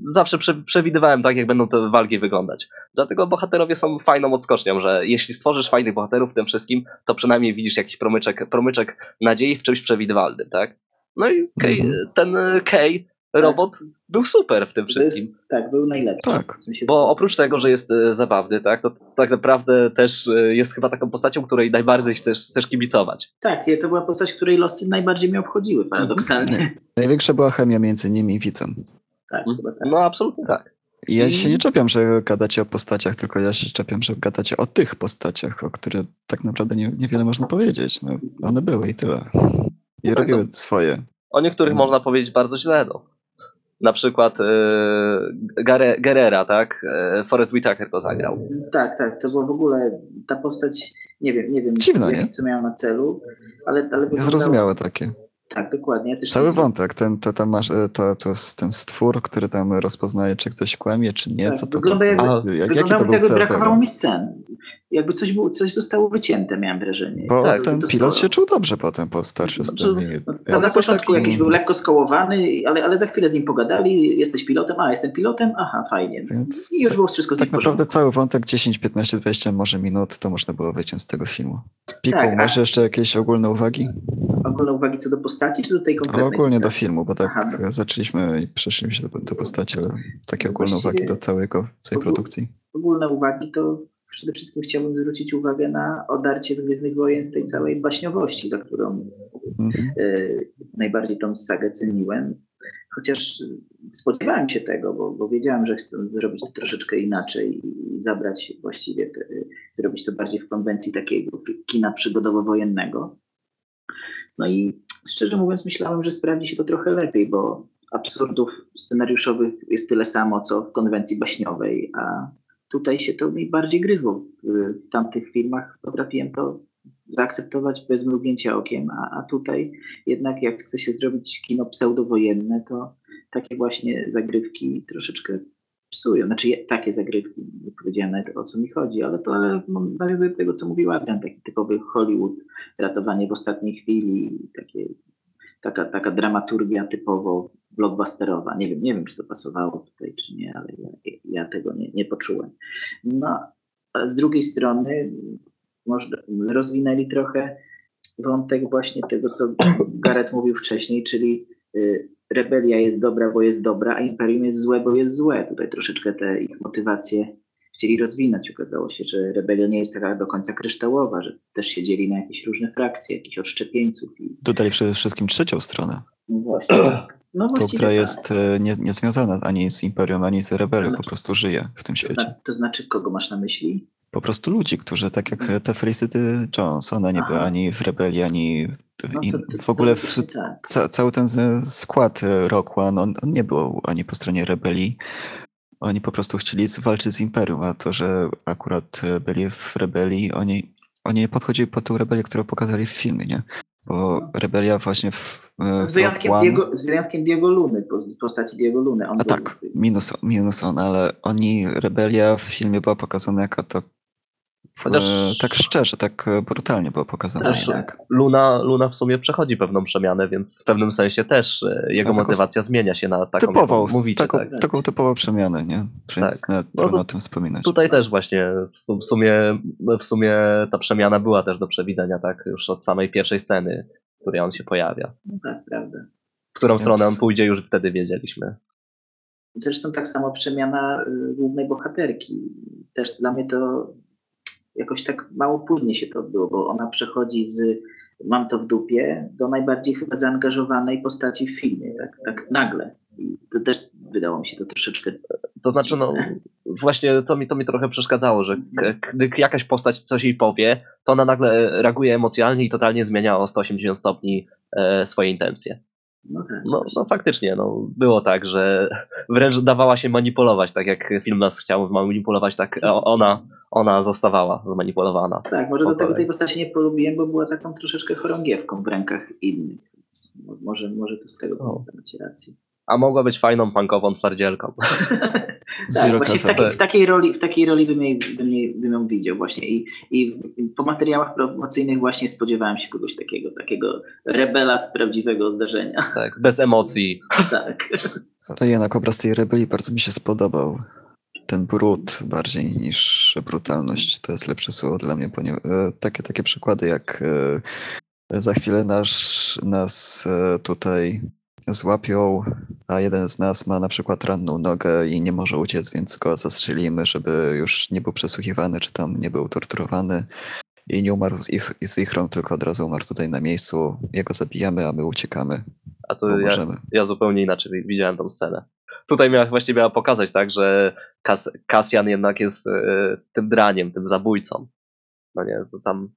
zawsze prze, przewidywałem tak, jak będą te walki wyglądać. Dlatego bohaterowie są fajną odskocznią, że jeśli stworzysz fajnych bohaterów w tym wszystkim, to przynajmniej widzisz jakiś promyczek, promyczek nadziei w czymś przewidywalnym, tak? No i Kay, Mhm. ten Kay, robot, był super w tym wszystkim. jest, tak, był najlepszy. Tak. W sensie- Bo oprócz tego, że jest e, zabawny, tak, to tak naprawdę też e, jest chyba taką postacią, której najbardziej chcesz, chcesz kibicować. Tak, to była postać, której losy najbardziej mnie obchodziły, paradoksalnie. Największa była chemia między nimi i widzem. Tak, chyba tak. No absolutnie tak. Ja I- się nie czepiam, że gadacie o postaciach, tylko ja się czepiam, że gadacie o tych postaciach, o które tak naprawdę nie, niewiele można powiedzieć. No, one były i tyle. I tak, robiły no. swoje. O niektórych Mhm. można powiedzieć bardzo źle, no. Na przykład e, Gare, Gerera, tak? E, Forrest Whitaker to zagrał. Tak, tak, to była w ogóle ta postać, nie wiem, nie wiem Dziwna, jak- nie? co miała na celu, ale, ale Niezrozumiałe takie. Tak, dokładnie. Ja Cały wątek, ten, to, tam masz, e, to, to jest ten stwór, który tam rozpoznaje, czy ktoś kłamie, czy nie. Tak, Co to wygląda było? jakby- Jak- Jaki Wyglądało to mi był jakby cel brakowało tego? mi scen. Jakby coś, było, coś zostało wycięte, miałem wrażenie. Bo Tak, ten pilot się czuł dobrze potem po starciu z Znaczy, tym. No, i- Tam na początku taki- jakiś był lekko skołowany, ale, ale za chwilę z nim pogadali, jesteś pilotem, a jestem pilotem, aha, fajnie. Więc I już było wszystko tak naprawdę cały wątek 10, 15, 20 może minut to można było wyciąć z tego filmu. Piku, Tak, a- masz jeszcze jakieś ogólne uwagi? Ogólne uwagi co do postaci, czy do tej Ale konkretnej ogólnie do postaci? filmu, bo tak Aha, no. zaczęliśmy i przeszliśmy do, do postaci, ale takie ogólne Właściwie- uwagi do całego, całej produkcji. ogólne uwagi, to przede wszystkim chciałbym zwrócić uwagę na odarcie z Gwiezdnych Wojen z tej całej baśniowości, za którą Mhm. e, najbardziej tą sagę ceniłem. Chociaż spodziewałem się tego, bo, bo wiedziałem, że chcę zrobić to troszeczkę inaczej i zabrać właściwie, te, zrobić to bardziej w konwencji takiego kina przygodowo-wojennego. No i szczerze mówiąc myślałem, że sprawdzi się to trochę lepiej, bo absurdów scenariuszowych jest tyle samo, co w konwencji baśniowej, a tutaj się to mi bardziej gryzło. W, w tamtych filmach potrafiłem to zaakceptować bez mrugnięcia okiem, a, a tutaj jednak jak chce się zrobić kino pseudowojenne, to takie właśnie zagrywki troszeczkę psują. Znaczy takie zagrywki, nie powiedziałem nawet o co mi chodzi, ale to ale mam- nawiązuję do tego, co mówił Adrian, taki typowy Hollywood, ratowanie w ostatniej chwili, takie, taka, taka dramaturgia typowo blockbusterowa. Nie wiem, nie wiem, czy to pasowało tutaj, czy nie, ale ja, ja tego nie, nie poczułem. No, a z drugiej strony może rozwinęli trochę wątek właśnie tego, co Gareth mówił wcześniej, czyli y, rebelia jest dobra, bo jest dobra, a imperium jest złe, bo jest złe. Tutaj troszeczkę te ich motywacje chcieli rozwinąć. Okazało się, że rebelia nie jest taka do końca kryształowa, że też się dzieli na jakieś różne frakcje, jakichś odszczepieńców. I, Dodali przede wszystkim trzecią stronę, no właśnie. No właściwie która tak. jest e, nie, nie związana ani z Imperium, ani z Rebelią, po Znaczy- prostu żyje w tym To, świecie. to znaczy, kogo masz na myśli? Po prostu ludzi, którzy tak jak te Felicity Jones, ona nie Aha. była ani w Rebelii, ani No i to- to- w ogóle w, tak. ca, cały ten skład e, Rock One, on, on nie był ani po stronie rebelii. Oni po prostu chcieli walczyć z Imperium, a to, że akurat e, byli w rebelii, oni, oni nie podchodzili pod tą rebelię, którą pokazali w filmie, nie? Bo rebelia właśnie w, e, Z wyjątkiem, One... Diego, z wyjątkiem Diego Luny, po- postaci Diego Luny. On A był- tak, minus, minus on, ale oni, rebelia w filmie była pokazana jaka to Chociaż- tak szczerze, tak e, brutalnie była pokazana. Tak, tak. Luna, Luna w sumie przechodzi pewną przemianę, więc w pewnym sensie też e, jego taką motywacja zmienia się na taką, Typową, mówicie. taką, tak. taką typową przemianę, nie? Więc Tak. nawet No trudno to o tym wspominać. Tutaj też właśnie w sumie, w sumie ta przemiana była też do przewidzenia, tak? Już od samej pierwszej sceny, w której on się pojawia. No tak, prawda. W którą Więc- stronę on pójdzie, już wtedy wiedzieliśmy. Zresztą tak samo przemiana y, głównej bohaterki. Też dla mnie to jakoś tak mało później się to odbyło, bo ona przechodzi z mam to w dupie do najbardziej chyba zaangażowanej postaci w filmie, tak, tak nagle. I to też wydało mi się to troszeczkę To znaczy, no właśnie to mi, to mi trochę przeszkadzało, że k- gdy jakaś postać coś jej powie, to ona nagle reaguje emocjonalnie i totalnie zmienia o 180 stopni e, swoje intencje. No No, no faktycznie, no, było tak, że wręcz dawała się manipulować, tak jak film nas chciał manipulować, tak ona, ona zostawała zmanipulowana. Tak, może do po tego kolei. tej postaci nie polubiłem, bo była taką troszeczkę chorągiewką w rękach innych. Więc mo- może, może to z tego O. powodu macie rację. A mogła być fajną punkową twardzielką. tak, właśnie w, takiej, w takiej roli, w takiej roli bym, jej, bym, jej, bym ją widział właśnie I, i po materiałach promocyjnych właśnie spodziewałem się kogoś takiego, takiego rebela z prawdziwego zdarzenia. Tak, bez emocji. tak. Ale jednak obraz tej rebelii bardzo mi się spodobał. Ten brud bardziej niż brutalność. To jest lepsze słowo dla mnie. Ponieważ, e, takie, takie przykłady jak e, za chwilę nasz, nas e, tutaj złapią, a jeden z nas ma na przykład ranną nogę i nie może uciec, więc go zastrzelimy, żeby już nie był przesłuchiwany, czy tam nie był torturowany. I nie umarł z ich, z ich rąk, tylko od razu umarł tutaj na miejscu. Jego zabijamy, a my uciekamy, A to ja, ja zupełnie inaczej wi- widziałem tą scenę. Tutaj miała, właśnie miała pokazać, tak, że Kas, Kasjan jednak jest e, tym draniem, tym zabójcą. No nie, to tam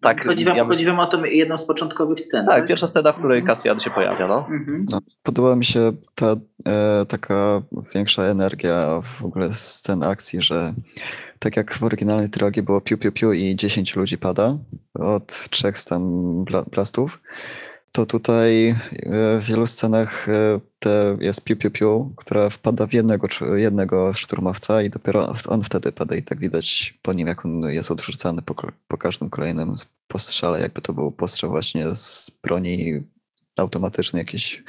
tak. chodzi, wam, ja- chodzi wam o tą jedną z początkowych scen. tak, pierwsza scena, w której Kasjan się pojawia, no. Mhm. No, podobała mi się ta e, taka większa energia w ogóle scen akcji, że tak jak w oryginalnej trylogii było piu piu piu i 10 ludzi pada od trzech tam bla, blastów, to tutaj e, w wielu scenach e, te jest piu piu piu, która wpada w jednego, jednego szturmowca i dopiero on wtedy pada i tak widać po nim jak on jest odrzucany po, po każdym kolejnym postrzale, jakby to był postrzał właśnie z broni automatyczny jakiś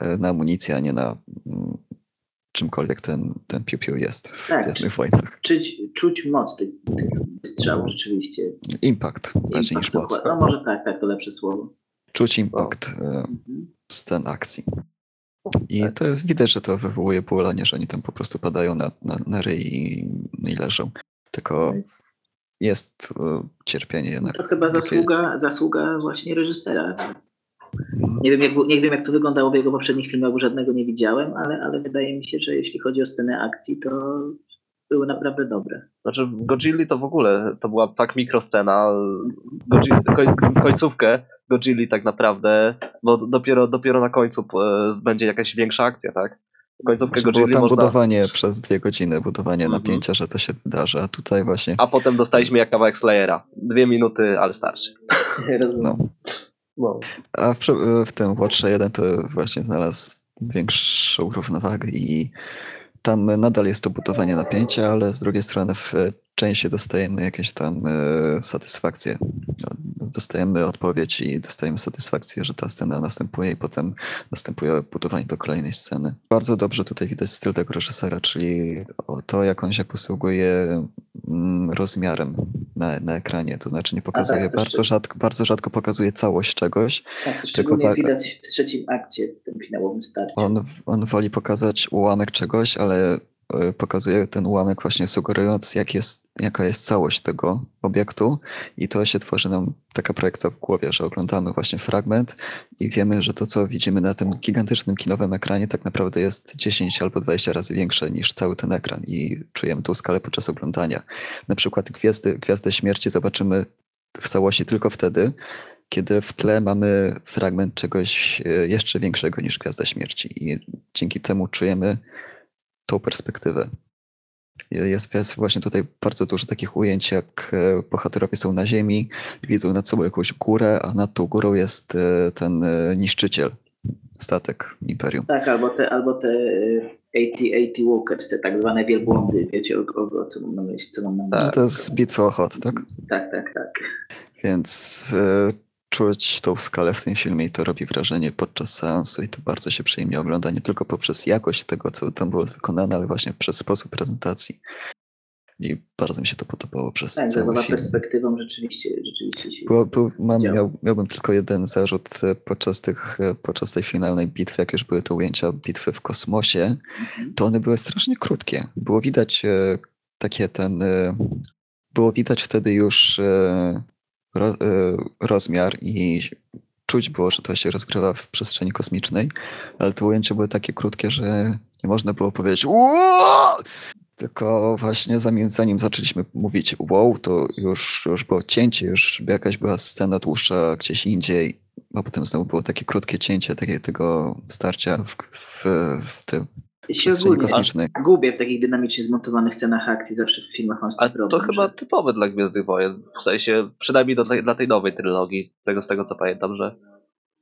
e, na amunicję, a nie na mm, czymkolwiek ten, ten piu-piu jest w Tak. Gwiezdnych Wojnach. Czuć, czuć moc tych, tych strzałów rzeczywiście. Impact bardziej niż moc. No może tak, tak, to lepsze słowo. Czuć impact e, Mhm. scen akcji. I to jest widać, że to wywołuje ból, nie, że oni tam po prostu padają na, na, na ryj i, i leżą. Tylko jest e, cierpienie jednak. To chyba zasługa, zasługa właśnie reżysera. Nie wiem, jak, nie wiem, jak to wyglądało w jego poprzednich filmach, bo żadnego nie widziałem, ale, ale wydaje mi się, że jeśli chodzi o scenę akcji, to były naprawdę dobre. Znaczy w Godzilli to w ogóle, to była tak mikroscena, końcówkę Godzilli tak naprawdę, bo dopiero, dopiero na końcu e, będzie jakaś większa akcja, tak? Końcówkę Że było Godzilli tam można... budowanie przez dwie godziny, budowanie Mhm. napięcia, że to się wydarzy, a tutaj właśnie A potem dostaliśmy jak kawałek Slayera. Dwie minuty, ale starczy. Rozumiem. no, No. A w, w tym Watcha 1 to właśnie znalazł większą równowagę i tam nadal jest to budowanie napięcia, ale z drugiej strony w części dostajemy jakieś tam e, satysfakcję. No, Dostajemy odpowiedź i dostajemy satysfakcję, że ta scena następuje i potem następuje budowanie do kolejnej sceny. Bardzo dobrze tutaj widać styl tego reżysera, czyli to, jak on się posługuje mm, rozmiarem na, na ekranie. To znaczy nie pokazuje, tak, bardzo, rzadko, bardzo rzadko pokazuje całość czegoś, Tak, to szczególnie ba- widać w trzecim akcie, w tym finałowym starcie. On, on woli pokazać ułamek czegoś, ale pokazuje ten ułamek właśnie sugerując, jak jest, jaka jest całość tego obiektu i to się tworzy nam taka projekcja w głowie, że oglądamy właśnie fragment i wiemy, że to, co widzimy na tym gigantycznym kinowym ekranie tak naprawdę jest 10 albo 20 razy większe niż cały ten ekran i czujemy tą skalę podczas oglądania. Na przykład Gwiazdy, Gwiazdę Śmierci zobaczymy w całości tylko wtedy, kiedy w tle mamy fragment czegoś e, jeszcze większego niż Gwiazda Śmierci i dzięki temu czujemy tą perspektywę. Jest, jest właśnie tutaj bardzo dużo takich ujęć, jak e, bohaterowie są na ziemi, widzą nad sobą jakąś górę, a nad tą górą jest e, ten e, niszczyciel, statek Imperium. Tak, albo te, albo te y, AT-AT Walkers, te tak zwane wielbłądy, wiecie o, o, o co mam na myśli, co mam na myśli. No to jest bitwa o Hot, tak? Tak, tak, tak. Więc czuć tą skalę w tym filmie i to robi wrażenie podczas seansu i to bardzo się przyjemnie ogląda, nie tylko poprzez jakość tego, co tam było wykonane, ale właśnie przez sposób prezentacji. I bardzo mi się to podobało przez Tak, cały film. perspektywą rzeczywiście, rzeczywiście się Było, był, mam, miał, miałbym tylko jeden zarzut e, podczas, tych, e, podczas tej finalnej bitwy, jak już były te ujęcia bitwy w kosmosie, Mhm. to one były strasznie krótkie. Było widać e, takie ten. Było widać wtedy już e, rozmiar i czuć było, że to się rozgrywa w przestrzeni kosmicznej, ale te ujęcia były takie krótkie, że nie można było powiedzieć! Tylko właśnie zanim, zanim zaczęliśmy mówić wow, to już, już było cięcie, już jakaś była scena dłuższa gdzieś indziej, a potem znowu było takie krótkie cięcie takie, tego starcia w, w, w tym się ogólnie gubię w takich dynamicznie zmontowanych scenach akcji, zawsze w filmach mam Ale to problem. chyba że- typowe dla Gwiezdnych Wojen. W sensie, przynajmniej do tej, dla tej nowej trylogii, tego z tego co pamiętam, że,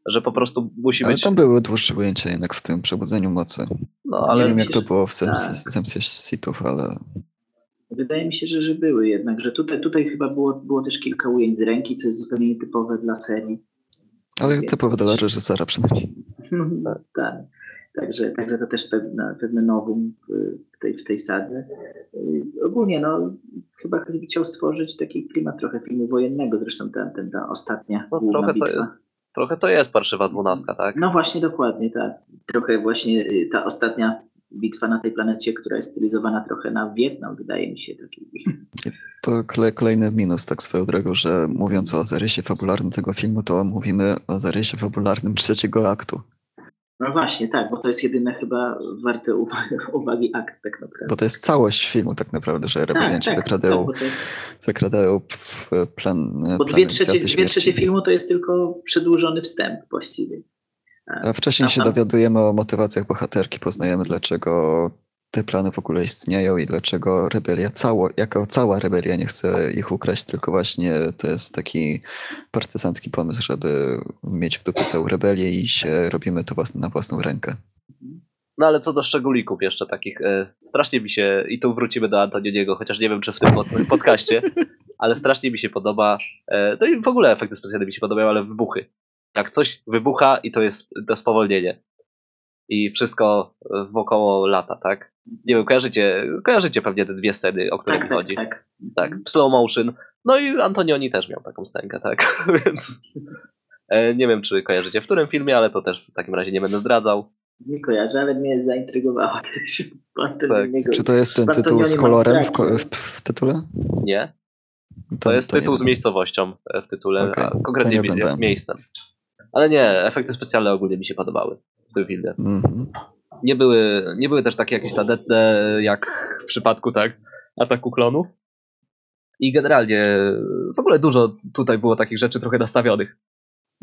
że po prostu musi Ale być. tam były dłuższe ujęcia jednak w tym Przebudzeniu Mocy. No, nie ale wiem jak to było w tak. Zemstie Sithów, ale Wydaje mi się, że, że były jednak, że tutaj, tutaj chyba było, było też kilka ujęć z ręki, co jest zupełnie nietypowe dla serii. ale Więc- typowe dla reżysera przynajmniej. tak. Także, także to też pewne, pewne nowum w, w, tej, w tej sadze. Yy, Ogólnie no, chyba chciał stworzyć taki klimat trochę filmu wojennego, zresztą ta, ta, ta ostatnia No, główna trochę to bitwa. trochę to jest parszywa dwunastka, tak? No właśnie, dokładnie, tak. Trochę właśnie y, ta ostatnia bitwa na tej planecie, która jest stylizowana trochę na Wietnam, wydaje mi się. Taki. To kole, kolejny minus tak swoją drogą, że mówiąc o zarysie fabularnym tego filmu, to mówimy o zarysie fabularnym trzeciego aktu. No właśnie, tak, bo to jest jedyny chyba warty uwagi, uwagi akt tak naprawdę. Bo to jest całość filmu tak naprawdę, że tak, rebelianci tak, wykradają, tak, bo to jest, wykradają plan bo dwie trzecie, dwie trzecie filmu to jest tylko przedłużony wstęp właściwie. A wcześniej się dowiadujemy o motywacjach bohaterki, poznajemy dlaczego te plany w ogóle istnieją i dlaczego rebelia cało, jako cała rebelia nie chce ich ukraść, tylko właśnie to jest taki partyzancki pomysł, żeby mieć w dupie całą rebelię i się robimy to własne, na własną rękę. No ale co do szczególików jeszcze takich, e, strasznie mi się, i tu wrócimy do Antonioniego, chociaż nie wiem czy w tym pod, podcaście, ale strasznie mi się podoba, e, no i w ogóle efekty specjalne mi się podobają, ale wybuchy. Jak coś wybucha i to jest to spowolnienie. I wszystko e, wokoło lata, tak? Nie wiem, kojarzycie, kojarzycie pewnie te dwie sceny, o które Tak, tak, chodzi. tak. Tak, slow motion. No i Antonioni też miał taką scenkę, tak? Więc e, nie wiem, czy kojarzycie w którym filmie, ale to też w takim razie nie będę zdradzał. Nie kojarzę, ale mnie zaintrygowała też Antonioniego. Czy to jest ten tytuł z kolorem w, w, w tytule? Nie? To jest nie tytuł z miejscowością e, w tytule, Okej, a to konkretnie mie- miejscem. Ale nie, efekty specjalne ogólnie mi się podobały w tym filmie. Mhm. Nie były, nie były też takie jakieś tandetne jak w przypadku tak ataku klonów. I generalnie w ogóle dużo tutaj było takich rzeczy trochę nastawionych.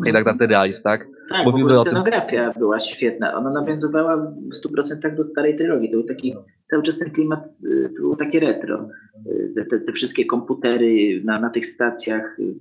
Jednak na ten realizm, tak? Tak, Mówimy o tym- scenografia była świetna. Ona nawiązywała w 100% do starej trylogii. To był taki, cały czas ten klimat y, to było takie retro. Y, Te, te, wszystkie komputery na, na tych stacjach, y,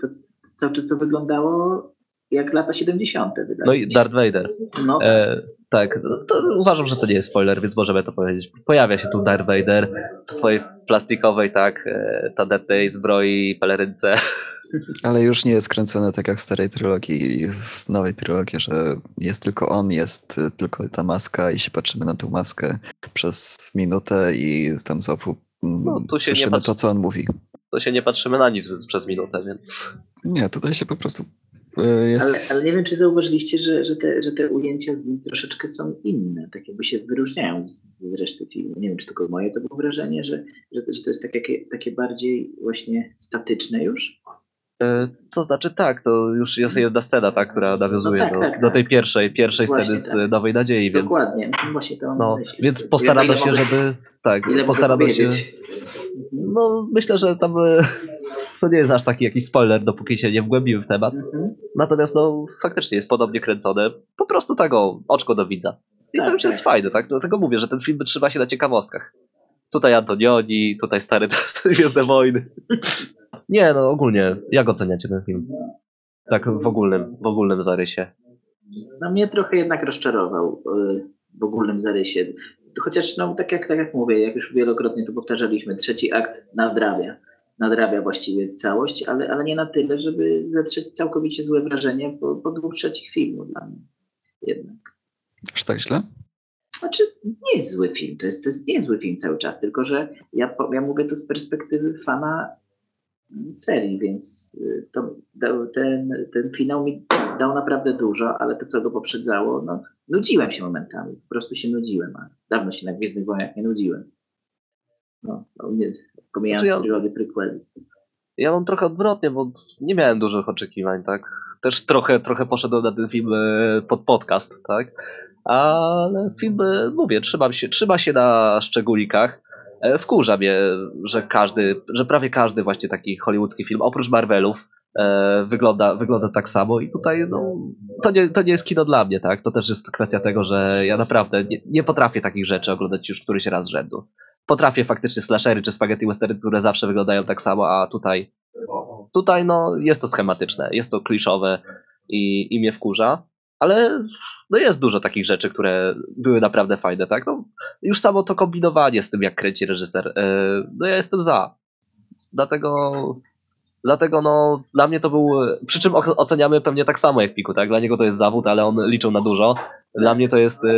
to cały czas to wyglądało jak lata 70. wydaje No i. Darth Vader. No, E, tak, to uważam, że to nie jest spoiler, więc możemy to powiedzieć. Pojawia się tu Darth Vader w swojej plastikowej, tak, e, tandetnej zbroi, pelerynce. Ale już nie jest kręcone tak jak w starej trylogii i w nowej trylogii, że jest tylko on, jest tylko ta maska i się patrzymy na tą maskę przez minutę i tam znowu No, tu się nie patrzy- to, co on mówi. To się nie patrzymy na nic przez minutę, więc... Nie, tutaj się po prostu jest... ale, ale nie wiem, czy zauważyliście, że, że, te, że te ujęcia z nim troszeczkę są inne, tak jakby się wyróżniają z, z reszty filmu. Nie wiem, czy tylko moje to było wrażenie, że, że, że to jest tak, takie, takie bardziej właśnie statyczne już. E, To znaczy tak, to już jest jedna scena, tak, która nawiązuje No tak, do, tak, do tak. tej pierwszej, pierwszej Właśnie sceny z tak. Nowej Nadziei, więc... Dokładnie, no właśnie to No, myśli. więc postarano ile się, mogę- żeby... Tak, postarano się... No, myślę, że tam e, to nie jest aż taki jakiś spoiler, dopóki się nie wgłębimy w temat. Mhm. Natomiast no faktycznie jest podobnie kręcone. Po prostu tego oczko do widza. I to Tak, już jest tak. fajne, tak? Dlatego mówię, że ten film trzyma się na ciekawostkach. Tutaj Antonioni, tutaj stary Gwiezdne Wojny. Nie, no ogólnie, jak oceniacie ten film? Tak w ogólnym, w ogólnym zarysie. No mnie trochę jednak rozczarował y, w ogólnym zarysie. Chociaż, no tak jak, tak jak mówię, jak już wielokrotnie to powtarzaliśmy, trzeci akt nadrabia. Nadrabia właściwie całość, ale, ale nie na tyle, żeby zetrzeć całkowicie złe wrażenie po, po dwóch trzecich filmu dla mnie. Jednak. Aż tak źle? Znaczy, nie jest zły film, to jest, to jest niezły film cały czas, tylko że ja, ja mówię to z perspektywy fana mm, serii, więc y, to, ten, ten finał mi dał naprawdę dużo, ale to, co go poprzedzało, no, nudziłem się momentami, po prostu się nudziłem, a dawno się na Gwiezdnych Wojnach nie nudziłem. No, no nie, pomijając Znaczy ja- trylogię prequeli. Ja mam trochę odwrotnie, bo nie miałem dużych oczekiwań, tak? Też trochę, trochę poszedłem na ten film e, pod podcast, tak? Ale film, e, mówię, trzymam się, trzyma się na szczególikach. E, Wkurza mnie, że każdy, że prawie każdy właśnie taki hollywoodzki film, oprócz Marvelów, wygląda, wygląda tak samo i tutaj no, to, nie, to nie jest kino dla mnie, tak? To też jest kwestia tego, że ja naprawdę nie, nie potrafię takich rzeczy oglądać już któryś raz z rzędu. Potrafię faktycznie slashery czy spaghetti westerny, które zawsze wyglądają tak samo, a tutaj tutaj no jest to schematyczne, jest to kliszowe i, i mnie wkurza, ale no jest dużo takich rzeczy, które były naprawdę fajne, tak? No, już samo to kombinowanie z tym, jak kręci reżyser, e, no ja jestem za. Dlatego, dlatego no dla mnie to był, przy czym oceniamy pewnie tak samo jak Piku, tak? Dla niego to jest zawód, ale on liczył na dużo. Dla mnie to jest e,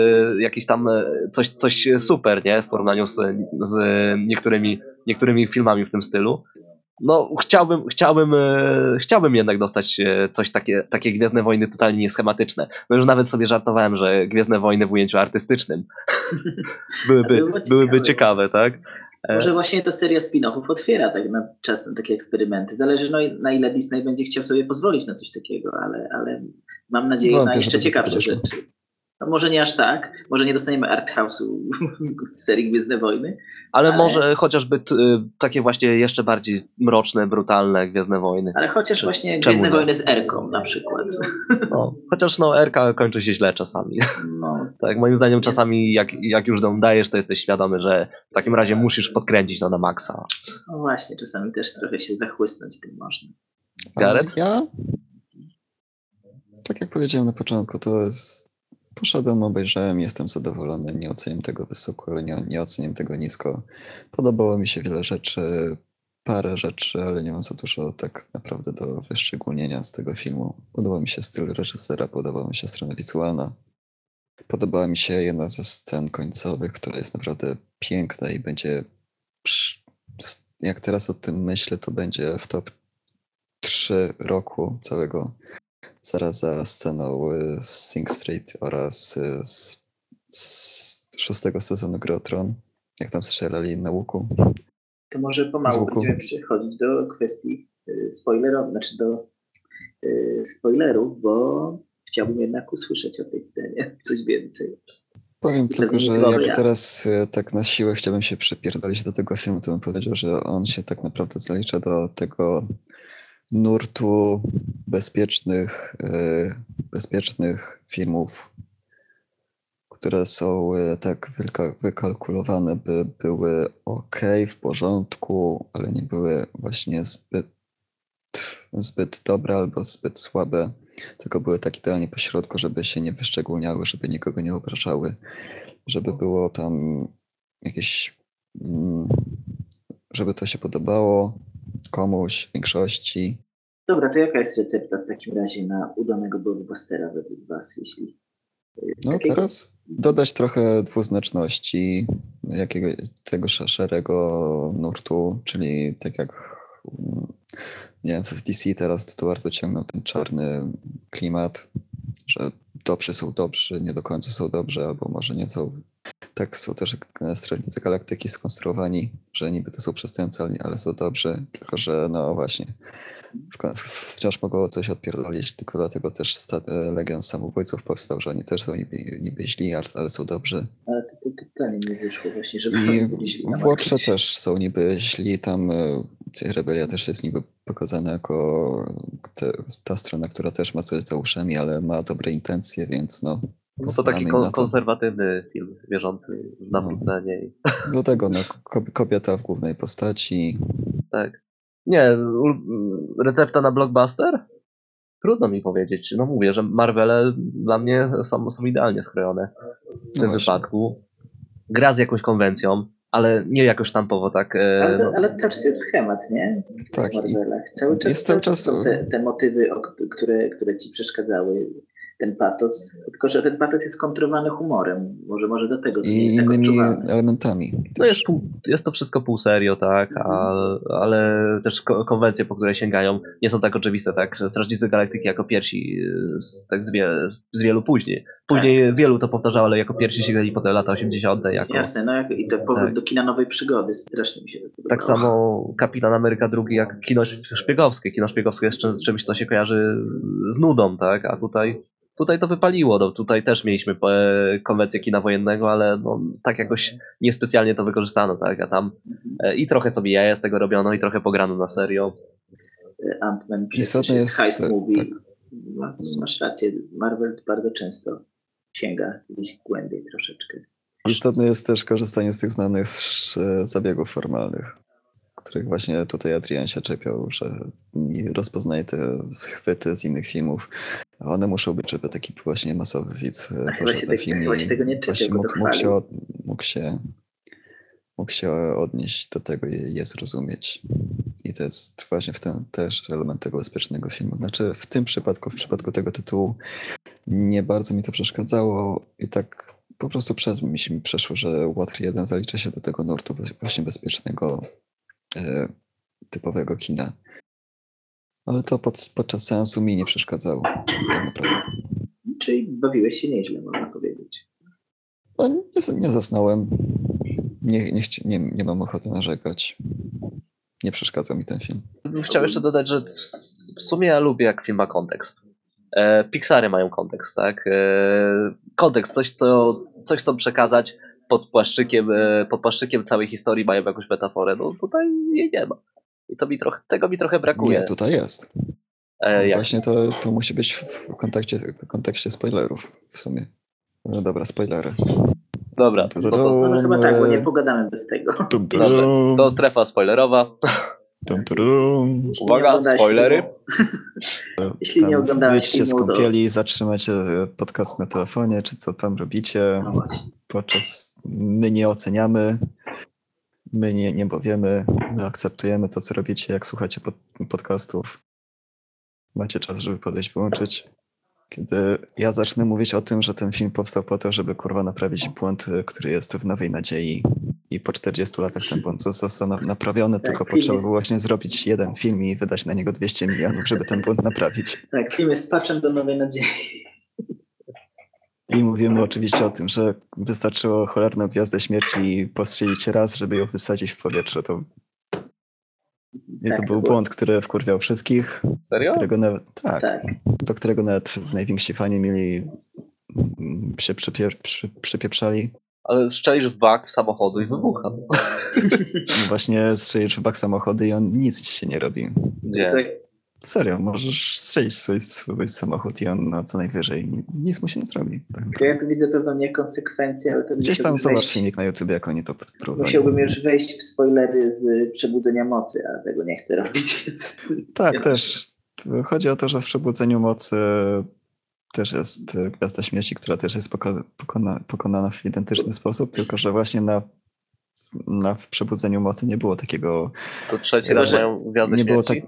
jakiś tam e, coś, coś super, nie? W porównaniu z, z niektórymi, niektórymi filmami w tym stylu no chciałbym, chciałbym, e, chciałbym jednak dostać e, coś takie, takie Gwiezdne Wojny totalnie nieschematyczne. No już nawet sobie żartowałem, że Gwiezdne Wojny w ujęciu artystycznym byłyby, ciekawe. byłyby ciekawe, tak? E, Może właśnie ta seria spin-offów otwiera tak na czas na takie eksperymenty. Zależy no, na ile Disney będzie chciał sobie pozwolić na coś takiego, ale, ale mam nadzieję Wątpię, na jeszcze ciekawsze rzeczy. No może nie aż tak, może nie dostaniemy art house'u z serii Gwiezdne Wojny, ale, ale- może chociażby t, e, takie właśnie jeszcze bardziej mroczne, brutalne Gwiezdne Wojny. ale chociaż Czy- właśnie Gwiezdne nie? Wojny z Erką na przykład. No, chociaż no RK kończy się źle czasami. No, Tak, moim zdaniem czasami jak, jak już ją dajesz, to jesteś świadomy, że w takim razie musisz podkręcić no na maksa. no właśnie, czasami też trochę się zachłysnąć tym można. Gareth? Ja, tak jak powiedziałem na początku, to jest... Poszedłem, obejrzałem, jestem zadowolony, nie oceniam tego wysoko, ale nie, nie oceniam tego nisko. Podobało mi się wiele rzeczy, parę rzeczy, ale nie mam za dużo tak naprawdę do wyszczególnienia z tego filmu. Podobał mi się styl reżysera, podobała mi się strona wizualna. Podobała mi się jedna ze scen końcowych, która jest naprawdę piękna i będzie, jak teraz o tym myślę, to będzie w top 3 roku całego, zaraz za sceną y, z Sing Street oraz y, z, z szóstego sezonu Gry o Tron, jak tam strzelali na łuku. To może pomału będziemy przechodzić do kwestii y, spoilerowych, znaczy do y, spoilerów, bo chciałbym jednak usłyszeć o tej scenie coś więcej. Powiem To tylko, że jak teraz y, tak na siłę chciałbym się przypierdolić do tego filmu, to bym powiedział, że on się tak naprawdę zalicza do tego nurtu bezpiecznych, y, bezpiecznych filmów, które są y, tak wyka- wykalkulowane, by były ok, w porządku, ale nie były właśnie zbyt, zbyt dobre albo zbyt słabe, tylko były tak idealnie po środku, żeby się nie wyszczególniały, żeby nikogo nie obrażały, żeby było tam jakieś, mm, żeby to się podobało komuś, większości. Dobra, to jaka jest recepta w takim razie na udanego blockbustera według Was, jeśli y, No takiego- teraz dodać trochę dwuznaczności, jakiego, tego sz- szarego nurtu, czyli tak jak mm, nie wiem, w DC teraz to bardzo ciągną ten czarny klimat, że dobrzy są dobrzy, nie do końca są dobrzy, albo może nie są. Tak są też e, Strażnicy Galaktyki skonstruowani, że niby to są przestępcy, ale- są dobrzy, tylko że no właśnie wciąż mogło coś odpierdolić, tylko dlatego też e, Legion Samobójców powstał, że oni też są niby, niby źli, ale- są dobrzy. Ale to, to, to nie wyszło właśnie, żeby I oni byli źli w też są niby źli, tam e, Rebelia też jest niby pokazana jako te, ta strona, która też ma coś za uszami, ale ma dobre intencje, więc no. No to taki kon- to. konserwatywny film, wierzący w No. nawrócenie. i- Do tego no, ko- kobieta w głównej postaci. Tak. Nie, recepta na blockbuster? Trudno mi powiedzieć. No mówię, że Marvele dla mnie są, są idealnie skrojone w tym No wypadku. Gra z jakąś konwencją, ale nie jakoś sztampowo tak. e, Ale, no, ale cały czas jest schemat, nie? Tak, W i Marvelach. Cały czas, jest cały czas czas- są te, te motywy, które, które ci przeszkadzały. Ten patos, tylko że ten patos jest kontrowany humorem. Może, może do tego to i jest tak innymi odczuwalny. elementami. no jest, pół, jest to wszystko pół serio, tak, a, ale też ko- konwencje, po które sięgają, nie są tak oczywiste, tak. Strażnicy Galaktyki jako pierwsi, z, tak z, wie, z wielu później. Później Tak. wielu to powtarzało, ale jako pierwsi sięgali po te lata 80. Jako, Jasne, no jak, i to powrót Tak. do kina nowej przygody. Strasznie mi się to podobało. Tak samo Kapitan Ameryka II jak kino szpiegowskie. Kino szpiegowskie jest czym- czymś, co się kojarzy z nudą, tak? A tutaj, tutaj to wypaliło. No, tutaj też mieliśmy e, konwencję kina wojennego, ale no, tak jakoś niespecjalnie to wykorzystano, tak? A tam e, i trochę sobie jaja z tego robiono i trochę pograno na serio. Ant-Man jest jest, heist tak, movie. tak. Masz, rację, Marvel bardzo często sięga gdzieś głębiej troszeczkę. Istotne jest też korzystanie z tych znanych e, zabiegów formalnych, których właśnie tutaj Adrian się czepiał, że rozpoznaje te chwyty z innych filmów. A one muszą być, żeby taki właśnie masowy widz e, chyba poszedł tak- film i tego nie mógł, mógł, się, od- mógł, się, mógł się odnieść do tego i je zrozumieć. I to jest właśnie w ten też element tego bezpiecznego filmu. Znaczy w tym przypadku, w przypadku tego tytułu nie bardzo mi to przeszkadzało i tak po prostu przez mi się przeszło, że Water 1 zalicza się do tego nurtu właśnie bezpiecznego, e, typowego kina. Ale to pod, podczas seansu mi nie przeszkadzało. Tak naprawdę. Czyli bawiłeś się nieźle, można powiedzieć. No, nie, nie zasnąłem. Nie, nie, nie, nie mam ochoty narzekać. Nie przeszkadza mi ten film. Bym chciał jeszcze dodać, że w sumie ja lubię, jak film ma kontekst. E, Pixary mają kontekst, tak? E, kontekst, coś co, coś, chcą przekazać pod płaszczykiem, e, pod płaszczykiem całej historii, mają jakąś metaforę. No tutaj jej nie ma. I to mi trochę, tego mi trochę brakuje. Nie, tutaj jest. E, jak? Właśnie to, to musi być w kontekście, w kontekście spoilerów w sumie. No dobra, spoilery. Dobra, no to, No, no chyba tak, bo nie pogadamy bez tego. Dobrze, turum, to strefa spoilerowa. nie Uwaga, spoilery. Jeśli nie oglądałeś wyjdźcie z kąpieli, zatrzymacie podcast na telefonie, czy co tam robicie. No. Podczas my nie oceniamy, my nie, nie powiemy, my akceptujemy to, co robicie, jak słuchacie pod, podcastów. Macie czas, żeby podejść, wyłączyć. Kiedy ja zacznę mówić o tym, że ten film powstał po to, żeby kurwa naprawić błąd, y, który jest w Nowej Nadziei i po 40 latach ten błąd został na- naprawiony, Tak, tylko potrzeba jest- było właśnie zrobić jeden film i wydać na niego 200 milionów, żeby ten błąd naprawić. Tak, film jest patchem do nowej nadziei. I mówimy oczywiście o tym, że wystarczyło cholerną gwiazdę śmierci postrzelić raz, żeby ją wysadzić w powietrze. To, I Tak, to był błąd, który wkurwiał wszystkich, Serio? którego nawet, tak, Tak, do którego nawet najwięksi fani mieli mm, się przypier, przy, przypieprzali. Ale strzelisz w bak samochodu i wybucha. No właśnie strzelisz w bak samochody i on nic ci się nie robi. Nie. Serio, możesz strzelić swój, samochód i on no, co najwyżej ni- nic mu się nie zrobi. Tak. Ja tu widzę pewną niekonsekwencję, ale to Gdzieś tam zobacz wejść- filmik na YouTubie, jak oni to próbowali. Musiałbym już wejść w spoilery z Przebudzenia Mocy, a tego nie chcę robić, więc... Tak, Ja też. Chodzi o to, że w Przebudzeniu Mocy też jest Gwiazda Śmierci, która też jest poko- pokona, pokonana w identyczny sposób, tylko że właśnie na, na w Przebudzeniu Mocy nie było takiego... To trzeci Chyba, raz mają gwiazdę Nie było śmierci.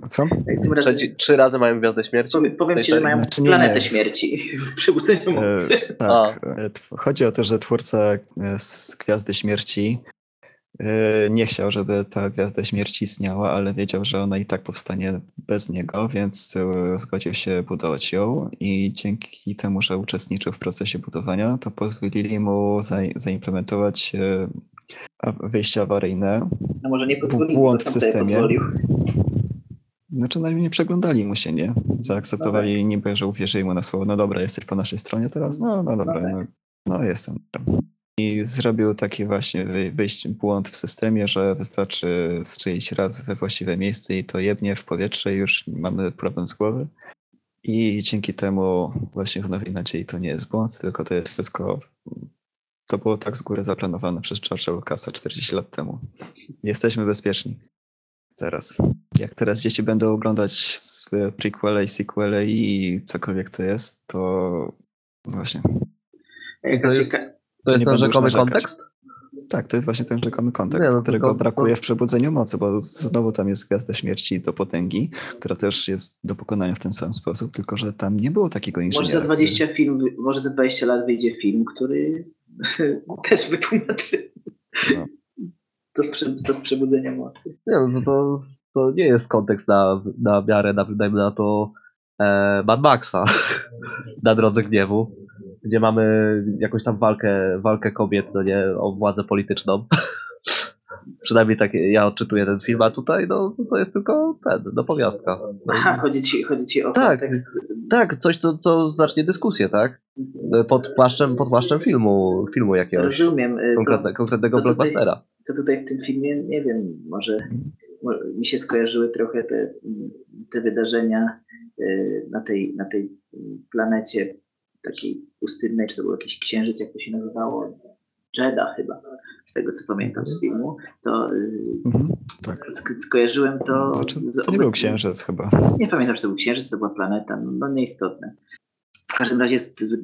tak... Co? Jak tym razem, Trzeci, trzy razy mają gwiazdę śmierci. powiem, powiem tej ci, że serii. mają Znaczy planetę nie. śmierci w Przebudzeniu Mocy. E, tak. e, tw- Chodzi o to, że twórca e, z Gwiazdy Śmierci e, nie chciał, żeby ta Gwiazda Śmierci istniała, ale wiedział, że ona i tak powstanie bez niego, więc e, zgodził się budować ją i dzięki temu, że uczestniczył w procesie budowania, to pozwolili mu za, zaimplementować a- wyjście awaryjne. No może nie pozwolili, błąd w systemie. pozwolił. Znaczy, no, nie przeglądali mu się, nie? Zaakceptowali niby, że uwierzyli mu na słowo. No dobra, jesteś po naszej stronie teraz? No, no dobra, No tak. no, no jestem. I zrobił taki właśnie wy- wyjść błąd w systemie, że wystarczy strzelić raz we właściwe miejsce i to jebnie w powietrze już mamy problem z głowy. I dzięki temu właśnie w Nowej Nadziei to nie jest błąd, tylko to jest wszystko, to było tak z góry zaplanowane przez George'a Lucasa 40 lat temu. Jesteśmy bezpieczni. Teraz. Jak teraz dzieci będą oglądać prequele i sequele i cokolwiek to jest, to właśnie. To jest- To jest ten rzekomy kontekst? Tak, to jest właśnie ten rzekomy kontekst, Nie, no którego tylko- brakuje w Przebudzeniu Mocy, bo znowu tam jest Gwiazda Śmierci do potęgi, która też jest do pokonania w ten sam sposób, tylko że tam nie było takiego inżyniera. Może za 20 film, może za 20 lat wyjdzie film, który też wytłumaczy No. to, z to mocy. Nie, no to, to, to nie jest kontekst na, na miarę, na, dajmy na to e, Mad Maxa na drodze gniewu, gdzie mamy jakąś tam walkę, walkę kobiet, no nie, o władzę polityczną. Przynajmniej tak ja odczytuję ten film, a tutaj no, to jest tylko ten, no powiastka. No, i- Aha, chodzi ci, chodzi ci o Tak. kontekst. tak, coś, co, co zacznie dyskusję, tak? Pod płaszczem, pod płaszczem filmu, filmu jakiegoś Rozumiem. y, To, konkretne, konkretnego to tutaj- blockbustera. to tutaj w tym filmie, nie wiem, może, może mi się skojarzyły trochę te, te wydarzenia y, na tej, na tej planecie takiej pustynnej, czy to był jakiś księżyc, jak to się nazywało? Jeddah chyba, z tego co pamiętam z filmu, to y, Mhm, tak. sk- skojarzyłem to Znaczy, z to nie był księżyc chyba. Nie pamiętam, czy to był księżyc, to była planeta, no, no nieistotne. W każdym razie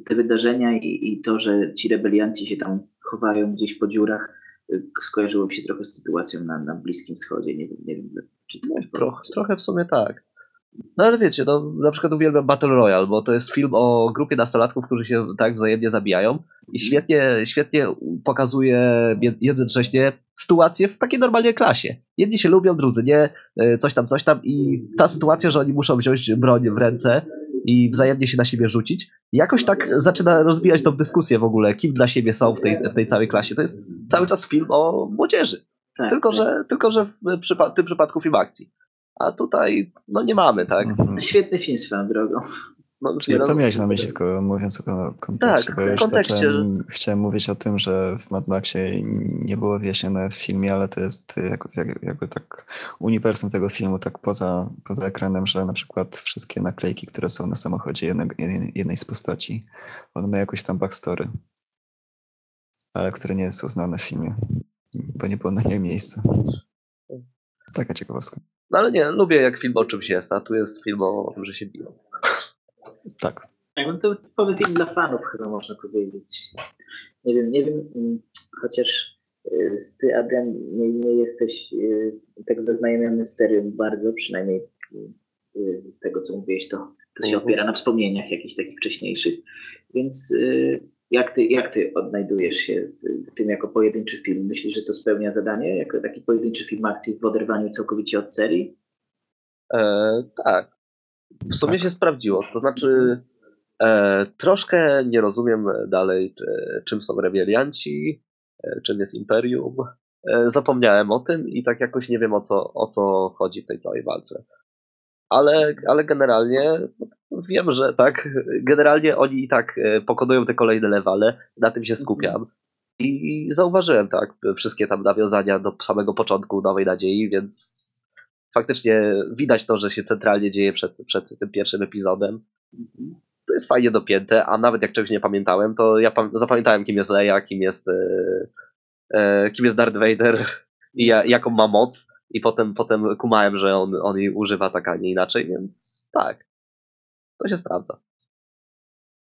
te wydarzenia i, i to, że ci rebelianci się tam chowają gdzieś po dziurach, y, skojarzyło mi się trochę z sytuacją na, na Bliskim Wschodzie. Nie wiem, nie wiem czy to tak Trochę, trochę w sumie tak. No ale wiecie, no, na przykład uwielbiam Battle Royale, bo to jest film o grupie nastolatków, którzy się tak wzajemnie zabijają i świetnie, świetnie pokazuje jed- jednocześnie sytuację w takiej normalnej klasie. Jedni się lubią, drudzy nie, e, coś tam, coś tam i ta sytuacja, że oni muszą wziąć broń w ręce i wzajemnie się na siebie rzucić, jakoś tak zaczyna rozwijać tą dyskusję w ogóle, kim dla siebie są w tej, w tej całej klasie. To jest cały czas film o młodzieży. Tak, Tylko, tak. że, tylko, że w przypa- tym przypadku film akcji. A tutaj no nie mamy, tak? Mhm. Świetny film swoją drogą. No, Ja to miałeś na myśli, tylko mówiąc o kon- kontekście, Tak, bo ja kontekście. zacząłem, chciałem mówić o tym, że w Mad Maxie nie było wyjaśnione w filmie, ale to jest jak, jak, jakby tak uniwersum tego filmu, tak poza, poza ekranem, że na przykład wszystkie naklejki, które są na samochodzie jednego, jednej, jednej z postaci, one mają jakąś tam backstory, ale które nie jest uznane w filmie, bo nie było na nie miejsca. Taka ciekawostka. No ale nie, lubię jak film o czymś jest, a tu jest film o tym, że się biją. Tak. No to typowy film dla fanów chyba można powiedzieć. Nie wiem, nie wiem, mm, chociaż y, ty, Adrian, nie, nie jesteś y, tak zaznajomiony z serią bardzo, przynajmniej y, z tego, co mówiłeś, to, to się Mhm. opiera na wspomnieniach jakichś takich wcześniejszych. Więc jak ty, jak ty odnajdujesz się w, w tym jako pojedynczy film? Myślisz, że to spełnia zadanie, jako taki pojedynczy film akcji w oderwaniu całkowicie od serii? E, tak. W sumie Tak. się sprawdziło. To znaczy, e, troszkę nie rozumiem dalej, czy, czym są rebelianci, e, czym jest imperium. E, zapomniałem o tym i tak jakoś nie wiem o co, o co chodzi w tej całej walce. Ale, ale generalnie wiem, że tak, generalnie oni i tak e, pokonują te kolejne levele, na tym się skupiam. I zauważyłem tak, wszystkie tam nawiązania do samego początku Nowej Nadziei, więc faktycznie widać to, że się centralnie dzieje przed, przed tym pierwszym epizodem. To jest fajnie dopięte, a nawet jak czegoś nie pamiętałem, to ja pam- zapamiętałem, kim jest Leia, kim jest, e, e, kim jest Darth Vader i ja, jaką ma moc. I potem, potem kumałem, że on, on jej używa tak, a nie inaczej, więc tak. To się sprawdza.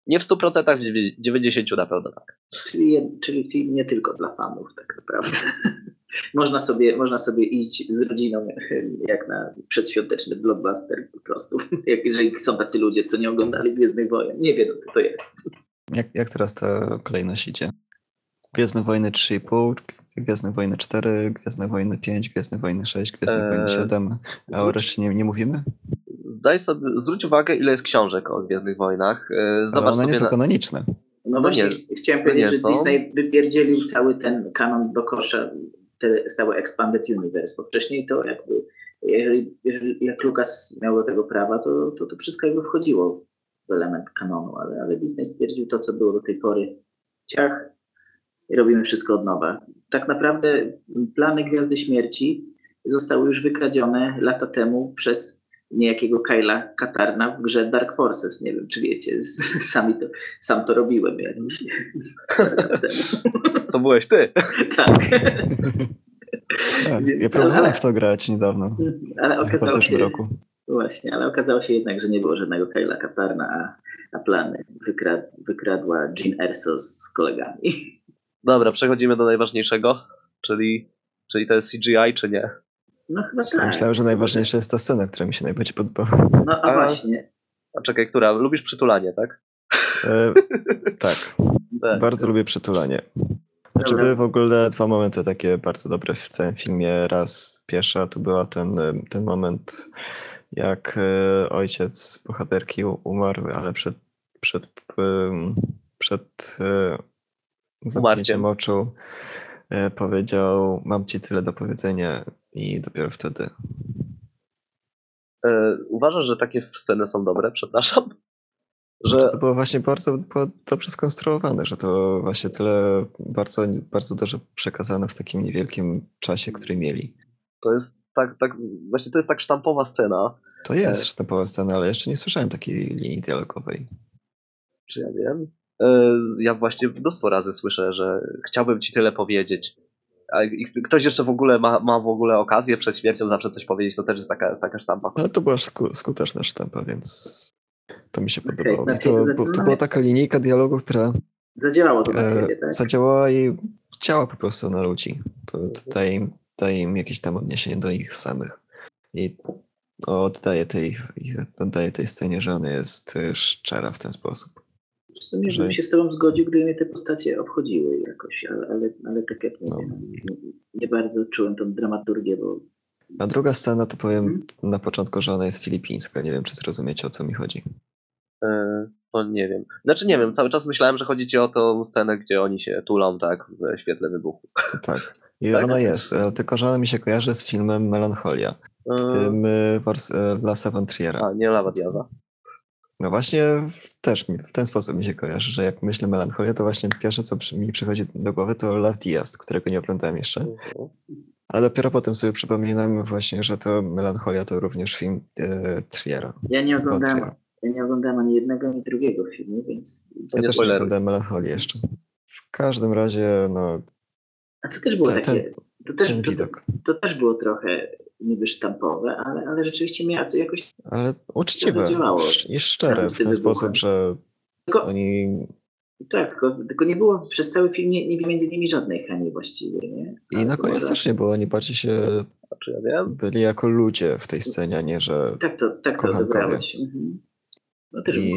Nie w 100%, w dziewię- 90% na pewno tak. Czyli, czyli film nie tylko dla fanów, tak naprawdę. można, sobie, można sobie iść z rodziną jak na przedświąteczny blockbuster po prostu. Jak, jeżeli są tacy ludzie, co nie oglądali Gwiezdnych Wojen, nie wiedzą, co to jest. Jak, jak teraz ta kolejność idzie? Gwiezdne Wojny 3,5, Gwiezdne Wojny 4, Gwiezdne Wojny 5, Gwiezdne Wojny 6, Gwiezdne Eee, Wojny 7, a o reszcie nie, nie mówimy? Zdaj sobie, zwróć uwagę, ile jest książek o Gwiezdnych Wojnach. E, Ale Zobacz one nie są na... kanoniczne. No, No właśnie, nie, chciałem powiedzieć, że są. Disney wypierdzielił cały ten kanon do kosza, te stałe Expanded Universe, bo wcześniej to jakby, jeżeli, jeżeli jak Lucas miał do tego prawa, to, to, to wszystko jakby wchodziło w element kanonu, ale, ale Disney stwierdził to, co było do tej pory ciach robimy wszystko od nowa. Tak naprawdę plany Gwiazdy Śmierci zostały już wykradzione lata temu przez niejakiego Kyla Katarna w grze Dark Forces. Nie wiem, czy wiecie, sami to, sam to robiłem temu. To byłeś ty. Tak. Tak, Więc- ja próbowałem ale- w to grać niedawno. Ale okazało się, roku. Właśnie, ale okazało się jednak, że nie było żadnego Kyla Katarna, a, a plany wykrad, wykradła Jean Erso z kolegami. Dobra, przechodzimy do najważniejszego, czyli, czyli to jest CGI, czy nie? No chyba tak. Myślałem, że najważniejsza jest ta scena, która mi się najbardziej podobała. No a A- właśnie. A czekaj, która? Lubisz przytulanie, tak? E, tak, Tak. bardzo lubię przytulanie. Znaczy były w ogóle dwa momenty takie bardzo dobre w całym filmie. Raz pierwsza to była ten, e, ten moment, jak e, ojciec bohaterki umarł, ale przed, przed, przed e, zamknięciem oczu e, powiedział mam ci tyle do powiedzenia i dopiero wtedy. E, uważasz, że takie sceny są dobre? Przepraszam. Że Że to było właśnie bardzo było dobrze skonstruowane, że to właśnie tyle bardzo, bardzo dobrze przekazane w takim niewielkim czasie, który mieli. to jest tak, tak, właśnie to jest tak sztampowa scena, To E. jest sztampowa scena, ale jeszcze nie słyszałem takiej linii dialogowej. czy ja wiem. E, Ja właśnie mnóstwo razy słyszę, że chciałbym ci tyle powiedzieć. A ktoś jeszcze w ogóle ma, ma w ogóle okazję przed śmiercią zawsze coś powiedzieć, to też jest taka, taka sztampa. Ale to była sku, skuteczna sztampa, więc to mi się podobało. I znaczy to, to bo, to zaczynamy- była taka linijka dialogu, która Zadziałało to na e, ciebie, tak? zadziałała i działa po prostu na ludzi. To daje, im, daje im jakieś tam odniesienie do nich samych. I oddaje tej, oddaje tej scenie, że ona jest e, szczera w ten sposób. W sumie że- bym się z tobą zgodził, gdyby mnie te postacie obchodziły jakoś, ale, ale, ale tak jak No. nie, nie bardzo czułem tą dramaturgię, bo A druga scena to powiem Mhm. na początku, że ona jest filipińska. Nie wiem, czy zrozumiecie o co mi chodzi. E, To nie wiem. Znaczy nie wiem, cały czas myślałem, że chodzi ci o tą scenę, gdzie oni się tulą, tak, w świetle wybuchu. Tak. I Tak? ona jest, e, tylko że ona mi się kojarzy z filmem Melancholia, E, tym Lasa von Triera. A, nie Lawa Diaza. No właśnie też mi, w ten sposób mi się kojarzy, że jak myślę Melancholia, to właśnie pierwsze, co mi przychodzi do głowy, to Love Diaz, którego nie oglądałem jeszcze. Mhm. A dopiero potem sobie przypominam właśnie, że to Melancholia to również film e, Triera. ja nie oglądałem, Triera. ja nie oglądałem ani jednego, ani drugiego filmu, więc... Ja nie też nie oglądałem Melancholię jeszcze. W każdym razie, no, A to też było Ten- takie... To też, ten to, widok. to też było trochę niby sztampowe, ale, ale rzeczywiście miało co jakoś... Ale uczciwe i szczere w ten wybuchem. sposób, że Tylko, oni tak, tylko, tylko nie było przez cały film nie, nie między nimi żadnej chemii właściwie, nie? I na to koniec też nie było, oni bardziej się A czy ja wiem? byli jako ludzie w tej scenie, a nie że... Tak to, tak to Kochankowie. odebrałeś. Mhm. No też I.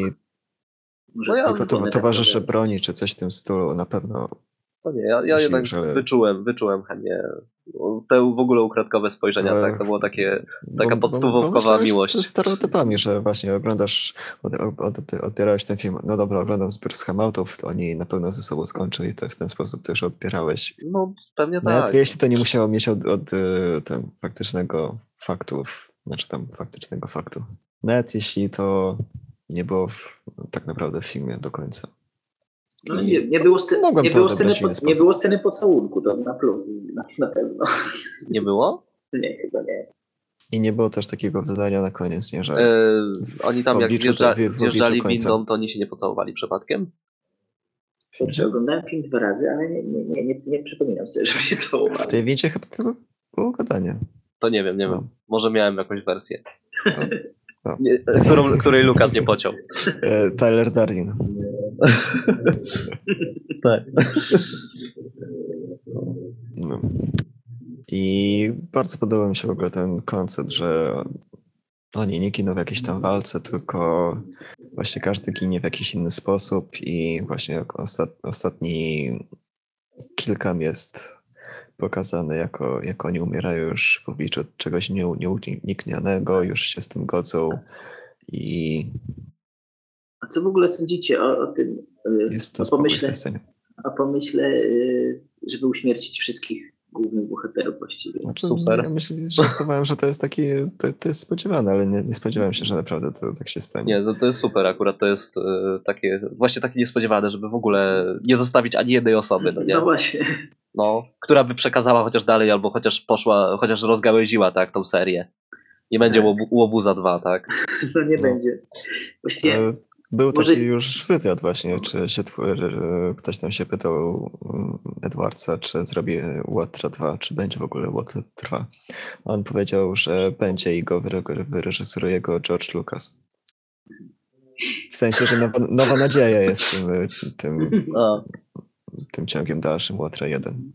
Może No ja- tylko to, tak towarzysze odebrać. broni czy coś w tym stylu na pewno. To nie, ja, ja jednak że- wyczułem, wyczułem chętnie te w ogóle ukradkowe spojrzenia, tak, to było takie, Taka bo- podstawówkowa bo miłość. ze stereotypami, że właśnie oglądasz, od, od, odbierałeś ten film, no dobra, oglądam zbiór schematów, to oni na pewno ze sobą skończą i to w ten sposób też odbierałeś. no pewnie Nawet tak. jeśli to nie musiało mieć od, od y, ten, faktycznego faktu, znaczy tam faktycznego faktu. Nawet jeśli to nie było w, tak naprawdę w filmie do końca. No, nie, nie, było, Mogłem nie, było sceny w po, nie było sceny pocałunku, to na plus, na, na pewno. Nie było? Nie, chyba nie. I nie było też takiego zdania na koniec, nie, że w oni tam jak zjeżdża, w obliczu zjeżdżali windą, to oni się nie pocałowali przypadkiem? Kurczę, oglądałem film dwa razy, ale nie, nie, nie, nie, nie przypominam sobie, że się w całowałem. tej wincie chyba tylko było gadanie. To nie wiem, nie wiem. No. Może miałem jakąś wersję. No. Nie, którą, której Lukas nie pociął. E, Tyler Darden. Tak. No. I bardzo podoba mi się w ogóle ten koncept, że oni nie giną w jakiejś tam walce, tylko właśnie każdy ginie w jakiś inny sposób i właśnie ostat, ostatni kilkam jest pokazane, jako, jak oni umierają już w obliczu czegoś nie- nieuniknionego, już się z tym godzą i A co w ogóle sądzicie o, o tym, y, jest to o pomyśle, o pomyśle, y, żeby uśmiercić wszystkich głównych bohaterów właściwie. Znaczy, Super. Ja myślę, żartowałem, że to jest taki, to, to jest spodziewane, ale nie, nie spodziewałem się, że naprawdę to tak się stanie. Nie, to, to jest super akurat, to jest e, takie, właśnie takie niespodziewane, żeby w ogóle nie zostawić ani jednej osoby, no nie? No właśnie. No, która by przekazała chociaż dalej, albo chociaż poszła, chociaż rozgałęziła, tak, tą serię. Nie będzie Tak. łobu, łobuza 2, tak? No nie No. będzie. Właściwie E, Był Może- taki już wywiad właśnie, czy się ktoś tam się pytał mm, Edwardsa, czy zrobi Łatra 2, czy będzie w ogóle Łatra 2. On powiedział, że będzie i go wyre- wyreżyseruje go George Lucas. W sensie, że nowa, nowa nadzieja jest tym, tym, tym ciągiem dalszym Łatra 1.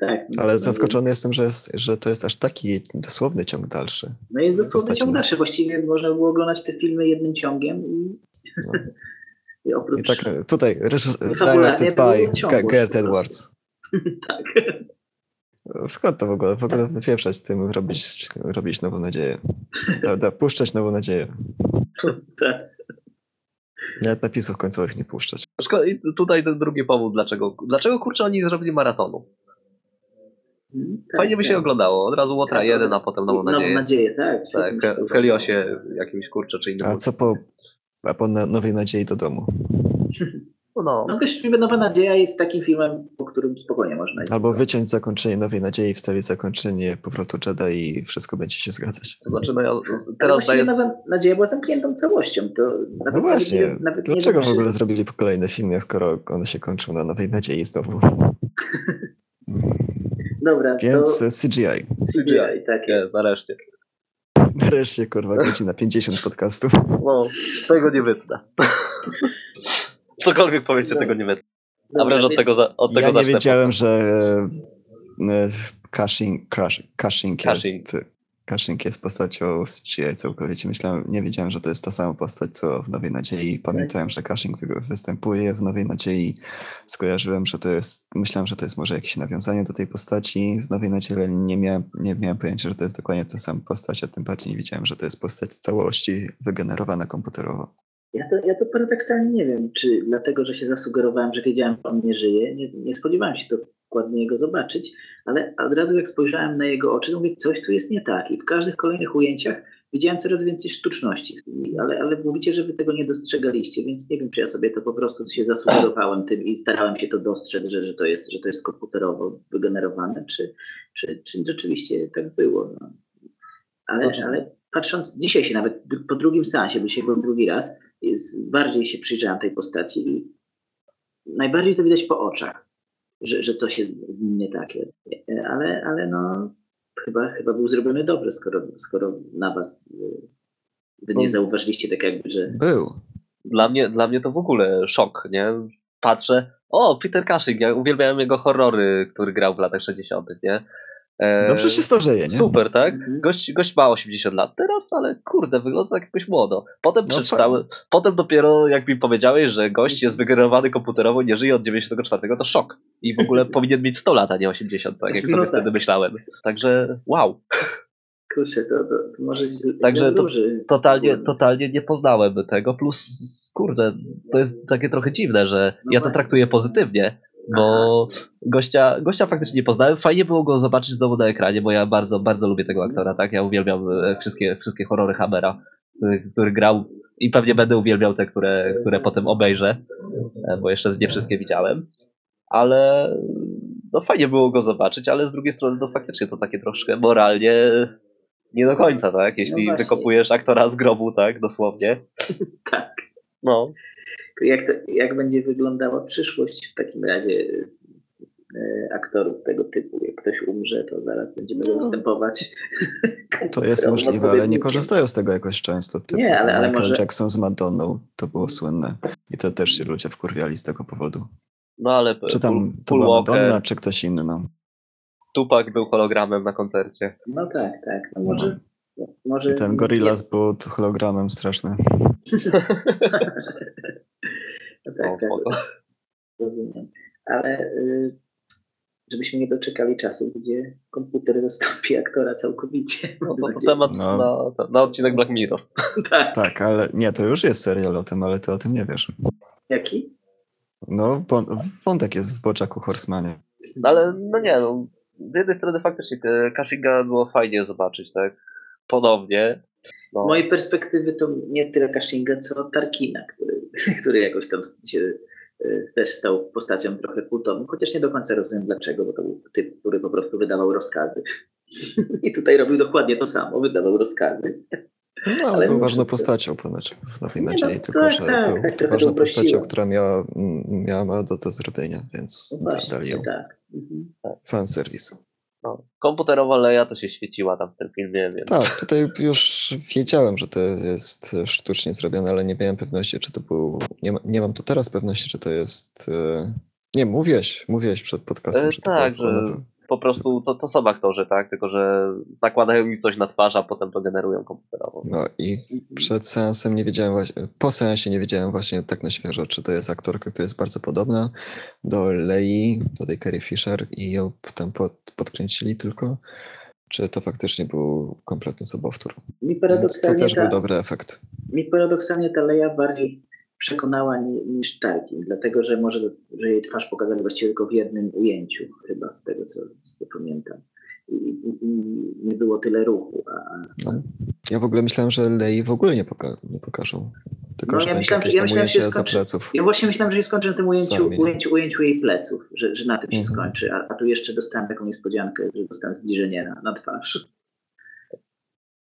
tak. Ale no, zaskoczony jestem, że, jest, że to jest aż taki dosłowny ciąg dalszy. No jest postaci. ciąg dalszy. Właściwie można było oglądać te filmy jednym ciągiem i, No. i oprócz... I tak e, tutaj fabularnie directed by prostu. Edwards. tak. Skąd to w ogóle? W ogóle wypieprzać z tym, robić, robić nową nadzieję. Da, da, puszczać nową nadzieję. tak. Nawet napisów końcowych nie puszczać. szko- i tutaj ten drugi powód, dlaczego, dlaczego kurczę oni nie zrobili maratonu? Tak, Fajnie by się tak. oglądało, od razu Łotra Tak, 1, a potem Nową Nową Nadzieję. nadzieję, tak. Tak, w się Heliosie jakimś kurczę, czy innym. A co po, a po na- nowej nadziei do domu? No, No też filmy Nowa Nadzieja jest takim filmem, po którym spokojnie można iść. Albo wyciąć zakończenie nowej nadziei, wstawić zakończenie powrotu Jedi i wszystko będzie się zgadzać. to znaczy, no ja Ale teraz daję... Nowa Nadzieja była zamkniętą całością. To nawet No właśnie, nie- nawet nie dlaczego wiem, w czy- ogóle zrobili kolejne filmy, skoro one się kończą na nowej nadziei znowu? Dobra, Więc to e, CGI. CGI, tak Jest, jest. nareszcie. Nareszcie, kurwa, godzina 50 podcastu. No, tego nie wytnę. Cokolwiek powiecie, No. tego nie wytnę. A wręcz od tego, za, od tego Ja nie zacznę. wiedziałem, że e, Cushing, Crush, Cushing, Cushing. jest, Cushing jest postacią z CGI całkowicie. Myślałem, nie wiedziałem, że to jest ta sama postać, co w Nowej Nadziei. Pamiętałem, że wy- występuje w Nowej Nadziei. Skojarzyłem, że to jest, myślałem, że to jest może jakieś nawiązanie do tej postaci w Nowej Nadziei, ale nie miałem, nie miałem pojęcia, że to jest dokładnie ta sama postać, a tym bardziej nie wiedziałem, że to jest postać w całości wygenerowana komputerowo. Ja to, ja to paradoksalnie nie wiem, czy dlatego, że się zasugerowałem, że wiedziałem, że on nie żyje, nie, nie spodziewałem się dokładnie go zobaczyć, ale od razu jak spojrzałem na jego oczy, to mówię, coś tu jest nie tak. I w każdych kolejnych ujęciach widziałem coraz więcej sztuczności. Ale, ale mówicie, że wy tego nie dostrzegaliście, więc nie wiem, czy ja sobie to po prostu się zasugerowałem tym i starałem się to dostrzec, że, że, to, jest, że to jest komputerowo wygenerowane, czy, czy, czy rzeczywiście tak było. No. Ale, ale patrząc, dzisiaj się nawet po drugim seansie, bo dzisiaj byłem drugi raz, jest, bardziej się przyjrzałem tej postaci i najbardziej to widać po oczach, że, że coś jest z nim nie takie. E, Ale, ale no, chyba, chyba był zrobiony dobrze, skoro, skoro na was y, wy nie zauważyliście tak jakby, że Był. Dla mnie, dla mnie to w ogóle szok, nie? Patrzę, o, Peter Cushing, ja uwielbiałem jego horrory, który grał w latach 60., nie? E, Dobrze się starzeje, nie? Super, tak? Mhm. Gość, gość ma 80 lat teraz, ale kurde, wygląda tak jakoś młodo. Potem No przeczytałem, potem dopiero jak mi powiedziałeś, że gość jest wygenerowany komputerowo, nie żyje od 94, to szok. I w ogóle powinien mieć 100 lat, a nie 80, tak jak No sobie tak. wtedy myślałem. Także wow, kurczę, to, to, to może Także to totalnie, totalnie nie poznałem tego, plus kurde, to jest takie trochę dziwne, że No ja to właśnie. traktuję pozytywnie, bo gościa, gościa faktycznie nie poznałem. Fajnie było go zobaczyć znowu na ekranie, bo ja bardzo, bardzo lubię tego aktora, tak? Ja uwielbiam e, wszystkie, wszystkie horrory Hammera, który, który grał i pewnie będę uwielbiał te, które, które potem obejrzę, e, bo jeszcze nie wszystkie widziałem. Ale no fajnie było go zobaczyć, ale z drugiej strony no faktycznie to takie troszkę moralnie nie do końca, tak? Jeśli właśnie. wykopujesz aktora z grobu, tak? Dosłownie. Tak. No. Jak, to, jak będzie wyglądała przyszłość w takim razie e, aktorów tego typu? Jak ktoś umrze, to zaraz będziemy No. występować. To jest możliwe, ale nie korzystają z tego jakoś często. Typu Nie, ale- ale Michael może- Jackson z Madonną, to było słynne. I to też się ludzie wkurwiali z tego powodu. No ale Czy tam to była Madonna, czy ktoś inny, no. Tupac był hologramem na koncercie. No tak, tak. No może, może I ten Gorillaz był hologramem straszny. No No, tak, tak, spoko. rozumiem. Ale y, żebyśmy nie doczekali czasu, gdzie komputer zastąpi aktora całkowicie. No to, to temat No. na, na odcinek Black Mirror. Tak. Tak, ale nie, to już jest serial o tym, ale ty o tym nie wiesz. Jaki? No, wątek jest w Boczaku Horsemanie. No ale no nie, no, z jednej strony faktycznie e, Kashinga było fajnie zobaczyć, tak? Ponownie. No. Z mojej perspektywy to nie tyle Kashinga, co Tarkina, który, który jakoś tam się y, też stał postacią trochę kultową, chociaż nie do końca rozumiem dlaczego, bo to był typ, który po prostu wydawał rozkazy. I tutaj robił dokładnie to samo, wydawał rozkazy. No, ale, Ale był ważną wszystko- postacią ponoć w Nowej Nie, no, Nadziei, tylko tak, że tak, był tak, ważną postacią, która miała, miała mało do, do zrobienia, więc No tak właśnie, dali ją. tak. Mhm. Fanserwis. No. Komputerowa Leia to się świeciła tam w tym filmie, więc... Tak, tutaj już wiedziałem, że to jest sztucznie zrobione, ale nie miałem pewności, czy to był. Nie, ma, nie mam tu teraz pewności, czy to jest. e, Nie, mówiłeś, mówiłeś przed podcastem, E, że to tak, było że planowe. Po prostu to, to są aktorzy, tak? Tylko, że nakładają mi coś na twarz, a potem to generują komputerowo. No i przed seansem nie wiedziałem właśnie, po seansie nie wiedziałem właśnie tak na świeżo, czy to jest aktorka, która jest bardzo podobna do Lei, do tej Carrie Fisher i ją tam pod, podkręcili tylko, czy to faktycznie był kompletny sobowtór. Mi Więc to paradoksalnie, też był ta, dobry efekt. mi paradoksalnie ta Leia bardziej przekonała ni, niż Tarkin, dlatego że może że jej twarz pokazali właściwie tylko w jednym ujęciu, chyba z tego co, co pamiętam. I, i, I nie było tyle ruchu. A, No. Ja w ogóle myślałem, że Lei w ogóle nie, poka- nie pokażą. Tylko, No, ja myślałem, ja myślałem, że skończy- pleców. Ja właśnie myślałem, że się skończy na tym ujęciu, ujęciu, ujęciu jej pleców, że, że na tym się Mhm. skończy, a, a tu jeszcze dostałem taką niespodziankę, że dostałem zbliżenie na, na twarz.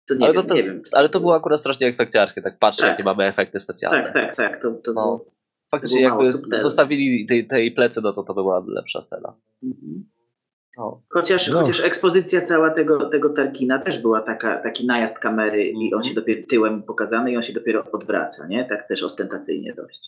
Co nie ale, wiem, to, to, nie wiem. ale to było akurat strasznie efekciarskie, tak patrzę, Tak. jakie mamy efekty specjalne. Tak, tak, tak. To, to No. było... Faktycznie jakby subtelne. zostawili tej, tej plecy, no to to była lepsza scena. Mhm. No. Chociaż, No. chociaż ekspozycja cała tego, tego Tarkina też była taka, taki najazd kamery i Mhm. on się dopiero tyłem pokazany i on się dopiero odwraca, nie? Tak też ostentacyjnie dość.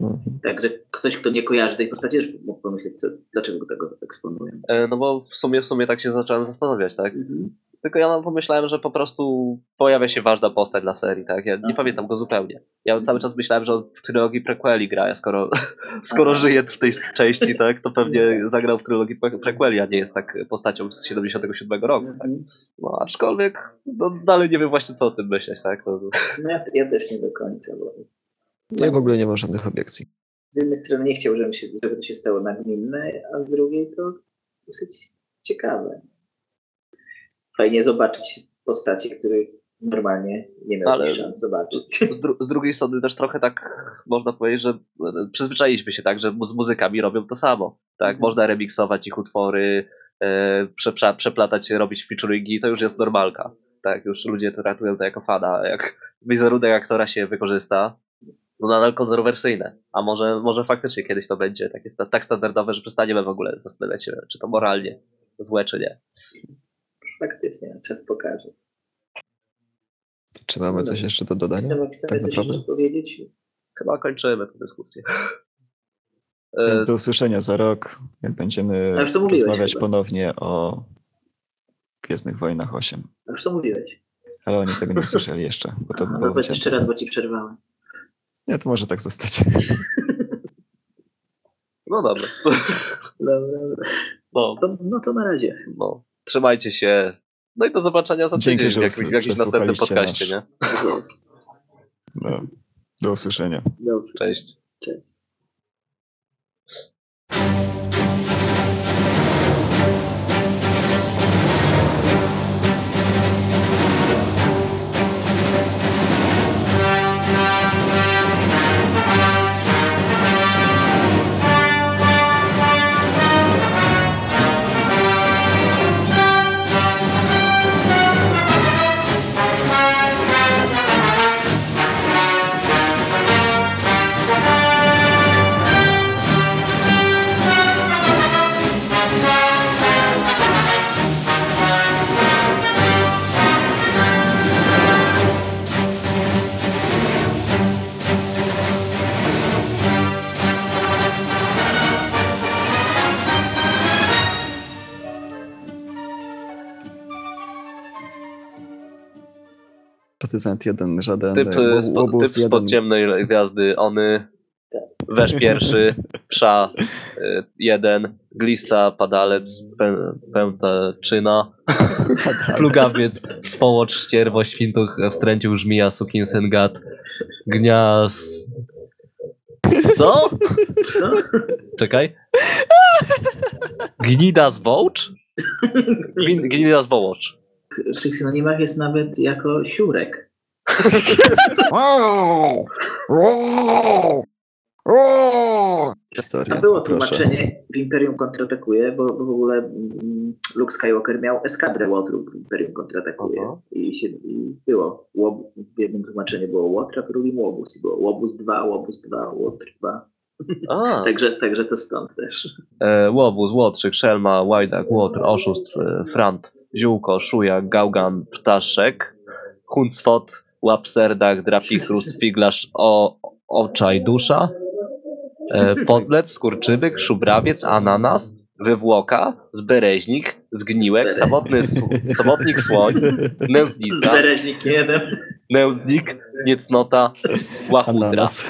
Mhm. Także ktoś, kto nie kojarzy tej postaci, też mógł pomyśleć, co, dlaczego tego eksponują. E, No bo w sumie, w sumie tak się zacząłem zastanawiać, tak? Mhm. Tylko ja no, pomyślałem, że po prostu pojawia się ważna postać dla serii, tak? Ja nie Aha. pamiętam go zupełnie. Ja cały czas myślałem, że on w trylogii prequeli gra, a skoro, skoro żyje w tej części, tak? To pewnie zagrał w trylogii pre- prequeli, a nie jest tak postacią z 77 roku, tak? Mhm. No aczkolwiek no, dalej nie wiem właśnie co o tym myśleć, tak? No, No ja, ja też nie do końca, bo Ja w ogóle nie mam żadnych obiekcji. z jednej strony nie chciał, żeby, się, żeby to się stało nagminne, a z drugiej to dosyć ciekawe. Fajnie zobaczyć postacie, których normalnie nie miałbyś Ale- szans zobaczyć. z, dru- z drugiej strony też trochę tak można powiedzieć, że e, przyzwyczailiśmy się tak, że z muzykami robią to samo. Tak, Mhm. można remiksować ich utwory, e, prze, prze, przeplatać, robić featuringi, to już jest normalka. Tak, już ludzie to traktują to jako fana. a Jak wizerunek aktora się wykorzysta, no nadal kontrowersyjne. A może, może faktycznie kiedyś to będzie takie, tak standardowe, że przestaniemy w ogóle zastanawiać się, czy to moralnie złe, czy nie. Faktycznie, czas pokaże. Czy mamy No coś dobra. jeszcze do dodania? Chcemy, chcemy tak coś naprawdę? jeszcze powiedzieć? Chyba kończymy tę dyskusję. Więc do usłyszenia za rok, jak będziemy rozmawiać chyba. ponownie o Gwiezdnych Wojnach 8. A już to mówiłeś. Ale oni tego nie usłyszeli jeszcze, bo to Aha, było no powiedz wzięte. jeszcze raz, bo ci przerwałem. Nie, to może tak zostać. No dobra. Dobra, dobra. No, To, no to na razie. no, trzymajcie się. No i do zobaczenia za Dzięki, tydzień że w, jak, w jakimś następnym podcaście, nie? Tak. No, do usłyszenia. Dobrze. Cześć. Cześć. Partyzant 1, żaden. Typ, e, spo, typ Łobuz z 1. podziemnej gwiazdy, ony, wesz pierwszy, psza, y, jeden, glista, padalec, pę, pętaczyna, plugawiec, społocz, ścierwo, świntuch, wstręcił żmija, sukinsyn, gad, gniaz... Co? Co? Czekaj. Gnida z Wołcz? Gnida z Wołocz. W tych synonimach jest nawet jako siurek. Historia, A było proszę. tłumaczenie w Imperium kontratakuje, bo, bo w ogóle mm, Luke Skywalker miał eskadrę łotrów w Imperium kontratakuje. I, się, I było. Łob, w jednym tłumaczeniu było łotr, a w drugim łobuz. I było łobuz 2, łobuz 2, łotr 2. A, Także, także to stąd też. e, Łobuz, Łotrzyk, Szelma, Łajdak, Łotr, Oszust, e, Frant, Ziółko, Szujak, Gałgan, Ptaszek, Huncwot, Łapserdach, Drapichrust, Figlarz, o, Oczaj, Dusza, e, Podlec, Skurczybyk, Szubrawiec, Ananas, Wywłoka, Zbereźnik, Zgniłek, Samotny, Samotnik Słoń, Nędznica, Zbereźnik jeden. Nędznik, Niecnota, Łachudra. Ananas.